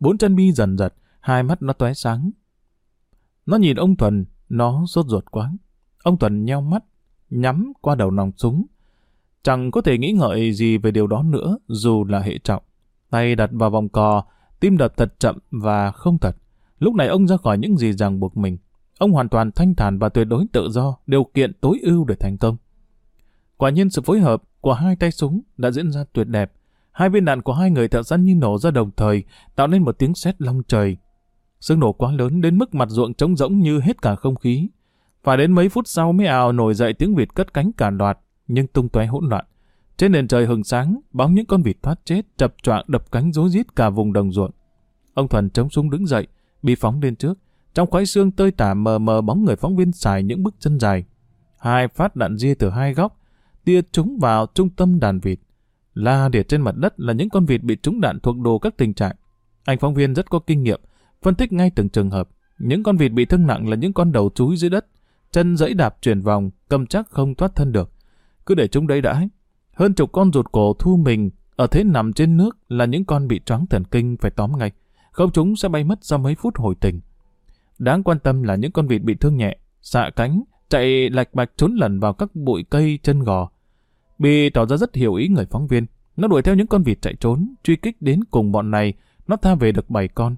Bốn chân bi dần giật, hai mắt nó tóe sáng. Nó nhìn ông Thuần, nó sốt ruột quá. Ông Thuần nheo mắt, nhắm qua đầu nòng súng. Chẳng có thể nghĩ ngợi gì về điều đó nữa, dù là hệ trọng. Tay đặt vào vòng cò, tim đập thật chậm và không thật. Lúc này ông ra khỏi những gì ràng buộc mình. Ông hoàn toàn thanh thản và tuyệt đối tự do, điều kiện tối ưu để thành công. Quả nhiên sự phối hợp, của hai tay súng đã diễn ra tuyệt đẹp. Hai viên đạn của hai người thợ săn như nổ ra đồng thời, tạo nên một tiếng sét long trời. Sức nổ quá lớn đến mức mặt ruộng trống rỗng như hết cả không khí. Phải đến mấy phút sau mới ào nổi dậy tiếng vịt cất cánh cả loạt, nhưng tung tóe hỗn loạn. Trên nền trời hừng sáng, bóng những con vịt thoát chết chập choạng đập cánh rối rít cả vùng đồng ruộng. Ông Thuần chống súng đứng dậy, bị phóng lên trước. Trong khoái xương tơi tả mờ mờ bóng người phóng viên xài những bước chân dài. Hai phát đạn ria từ hai góc, tia trúng vào trung tâm đàn vịt. La để trên mặt đất là những con vịt bị trúng đạn thuộc đồ các tình trạng. Anh phóng viên rất có kinh nghiệm, phân tích ngay từng trường hợp. Những con vịt bị thương nặng là những con đầu chúi dưới đất, chân dẫy đạp chuyển vòng, cầm chắc không thoát thân được. Cứ để chúng đấy đã. Hơn chục con rụt cổ thu mình, ở thế nằm trên nước là những con bị choáng thần kinh phải tóm ngay. Không chúng sẽ bay mất sau mấy phút hồi tình. Đáng quan tâm là những con vịt bị thương nhẹ, xạ cánh, chạy lạch bạch trốn lẩn vào các bụi cây chân gò. Bị tỏ ra rất hiểu ý người phóng viên. Nó đuổi theo những con vịt chạy trốn, truy kích đến cùng bọn này, nó tha về được 7 con.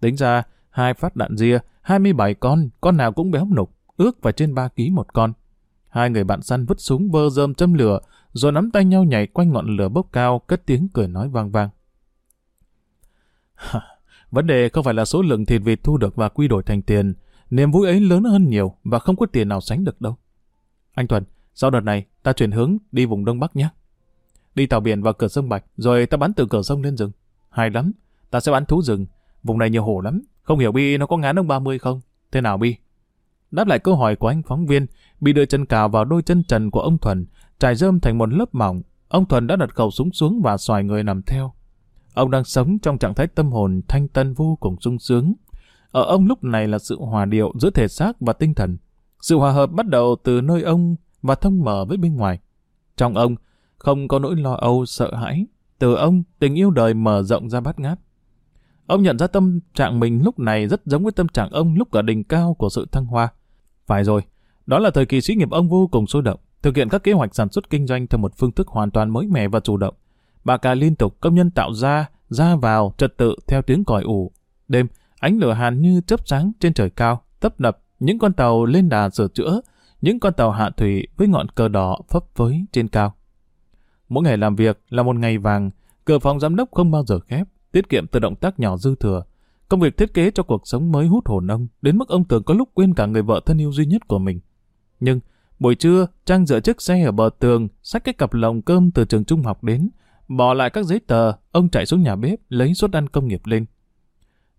Tính ra, hai phát đạn ria, 27 con, con nào cũng béo nục, ước và trên 3 ký một con. Hai người bạn săn vứt súng vơ rơm châm lửa, rồi nắm tay nhau nhảy quanh ngọn lửa bốc cao, cất tiếng cười nói vang vang. Vấn đề không phải là số lượng thịt vịt thu được và quy đổi thành tiền. Niềm vui ấy lớn hơn nhiều và không có tiền nào sánh được đâu. Anh Thuần, sau đợt này, ta chuyển hướng đi vùng Đông Bắc nhé. Đi tàu biển vào cửa sông Bạch, rồi ta bắn từ cửa sông lên rừng. Hay lắm, ta sẽ bắn thú rừng. Vùng này nhiều hổ lắm. Không hiểu Bi nó có ngán ông 30 không? Thế nào Bi? Đáp lại câu hỏi của anh phóng viên, bị đưa chân cào vào đôi chân trần của ông Thuần, trải rơm thành một lớp mỏng. Ông Thuần đã đặt khẩu súng xuống và xoài người nằm theo. Ông đang sống trong trạng thái tâm hồn thanh tân vô cùng sung sướng. Ở ông lúc này là sự hòa điệu giữa thể xác và tinh thần. Sự hòa hợp bắt đầu từ nơi ông và thông mở với bên ngoài. Trong ông, không có nỗi lo âu, sợ hãi. Từ ông, tình yêu đời mở rộng ra bát ngát. Ông nhận ra tâm trạng mình lúc này rất giống với tâm trạng ông lúc ở đỉnh cao của sự thăng hoa. Phải rồi, đó là thời kỳ sĩ nghiệp ông vô cùng sôi động, thực hiện các kế hoạch sản xuất kinh doanh theo một phương thức hoàn toàn mới mẻ và chủ động. Bà cả liên tục công nhân tạo ra, ra vào, trật tự theo tiếng còi ủ. Đêm, ánh lửa hàn như chớp sáng trên trời cao, tấp nập, những con tàu lên đà sửa chữa, những con tàu hạ thủy với ngọn cờ đỏ phấp phới trên cao. Mỗi ngày làm việc là một ngày vàng, cửa phòng giám đốc không bao giờ khép, tiết kiệm từ động tác nhỏ dư thừa. Công việc thiết kế cho cuộc sống mới hút hồn ông, đến mức ông tưởng có lúc quên cả người vợ thân yêu duy nhất của mình. Nhưng, buổi trưa, Trang dựa chiếc xe ở bờ tường, xách cái cặp lồng cơm từ trường trung học đến, bỏ lại các giấy tờ, ông chạy xuống nhà bếp, lấy suất ăn công nghiệp lên.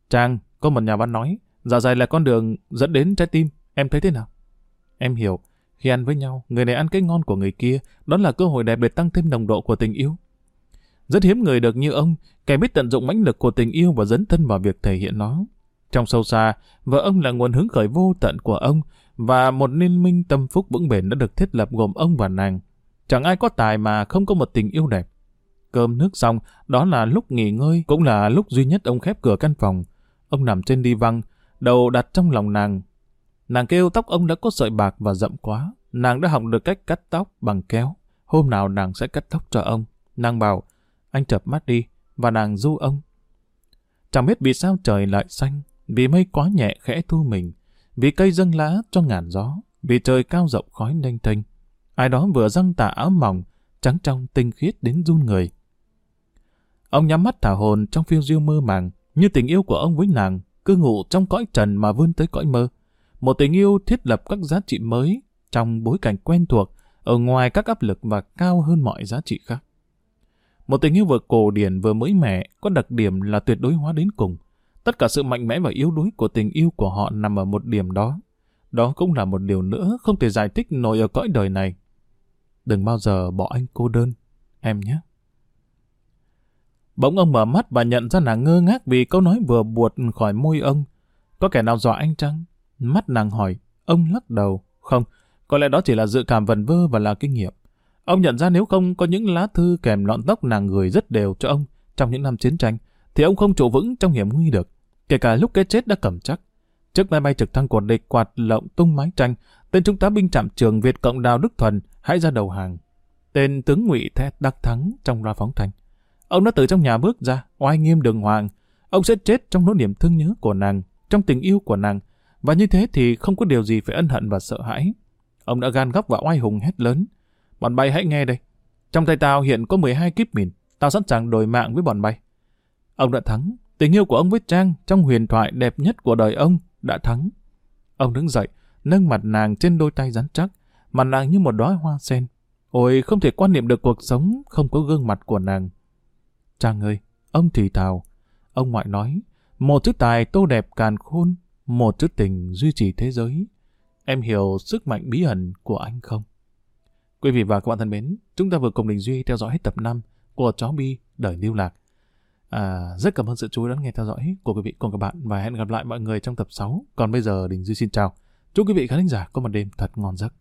Trang, có một nhà văn nói, dạ dày là con đường dẫn đến trái tim, em thấy thế nào? Em hiểu, khi ăn với nhau, người này ăn cái ngon của người kia, đó là cơ hội đẹp để tăng thêm nồng độ của tình yêu. Rất hiếm người được như ông, kẻ biết tận dụng mãnh lực của tình yêu và dấn thân vào việc thể hiện nó. Trong sâu xa, vợ ông là nguồn hứng khởi vô tận của ông, và một liên minh tâm phúc vững bền đã được thiết lập gồm ông và nàng. Chẳng ai có tài mà không có một tình yêu đẹp. Cơm nước xong, đó là lúc nghỉ ngơi, cũng là lúc duy nhất ông khép cửa căn phòng. Ông nằm trên đi văng, đầu đặt trong lòng nàng. Nàng kêu tóc ông đã có sợi bạc và rậm quá. Nàng đã học được cách cắt tóc bằng kéo. Hôm nào nàng sẽ cắt tóc cho ông. Nàng bảo, anh chập mắt đi, và nàng du ông. Chẳng biết vì sao trời lại xanh, vì mây quá nhẹ khẽ thu mình, vì cây dâng lá cho ngàn gió, vì trời cao rộng khói nênh thênh. Ai đó vừa răng tà áo mỏng, trắng trong tinh khiết đến run người. Ông nhắm mắt thả hồn trong phiêu diêu mơ màng, như tình yêu của ông với nàng, cứ ngủ trong cõi trần mà vươn tới cõi mơ. Một tình yêu thiết lập các giá trị mới trong bối cảnh quen thuộc, ở ngoài các áp lực và cao hơn mọi giá trị khác. Một tình yêu vừa cổ điển vừa mới mẻ, có đặc điểm là tuyệt đối hóa đến cùng. Tất cả sự mạnh mẽ và yếu đuối của tình yêu của họ nằm ở một điểm đó. Đó cũng là một điều nữa không thể giải thích nổi ở cõi đời này. Đừng bao giờ bỏ anh cô đơn, em nhé. Bỗng ông mở mắt và nhận ra nàng ngơ ngác vì câu nói vừa buột khỏi môi ông. Có kẻ nào dọa anh chăng? Mắt nàng hỏi, ông lắc đầu. Không, có lẽ đó chỉ là dự cảm vần vơ và là kinh nghiệm. Ông nhận ra nếu không có những lá thư kèm lọn tóc nàng gửi rất đều cho ông trong những năm chiến tranh, thì ông không trụ vững trong hiểm nguy được, kể cả lúc cái chết đã cầm chắc. Trước máy bay trực thăng của địch quạt lộng tung mái tranh, tên trung tá binh trạm trường Việt Cộng Đào Đức Thuần hãy ra đầu hàng. Tên tướng ngụy thét đắc thắng trong loa phóng thanh. Ông đã từ trong nhà bước ra, oai nghiêm đường hoàng. Ông sẽ chết trong nỗi niềm thương nhớ của nàng, trong tình yêu của nàng. Và như thế thì không có điều gì phải ân hận và sợ hãi. Ông đã gan góc và oai hùng hét lớn. Bọn bay hãy nghe đây. Trong tay tao hiện có 12 kíp mìn, tao sẵn sàng đổi mạng với bọn bay. Ông đã thắng, tình yêu của ông với Trang trong huyền thoại đẹp nhất của đời ông đã thắng. Ông đứng dậy, nâng mặt nàng trên đôi tay rắn chắc, mặt nàng như một đóa hoa sen. Ôi, không thể quan niệm được cuộc sống không có gương mặt của nàng. Trang ơi, ông thì thào. Ông ngoại nói, một chữ tài tô đẹp càn khôn, một chữ tình duy trì thế giới. Em hiểu sức mạnh bí ẩn của anh không? Quý vị và các bạn thân mến, chúng ta vừa cùng Đình Duy theo dõi hết tập 5 của Chó Bi Đời Lưu Lạc. À, rất cảm ơn sự chú ý lắng nghe theo dõi của quý vị cùng các bạn và hẹn gặp lại mọi người trong tập 6. Còn bây giờ Đình Duy xin chào. Chúc quý vị khán giả có một đêm thật ngon giấc.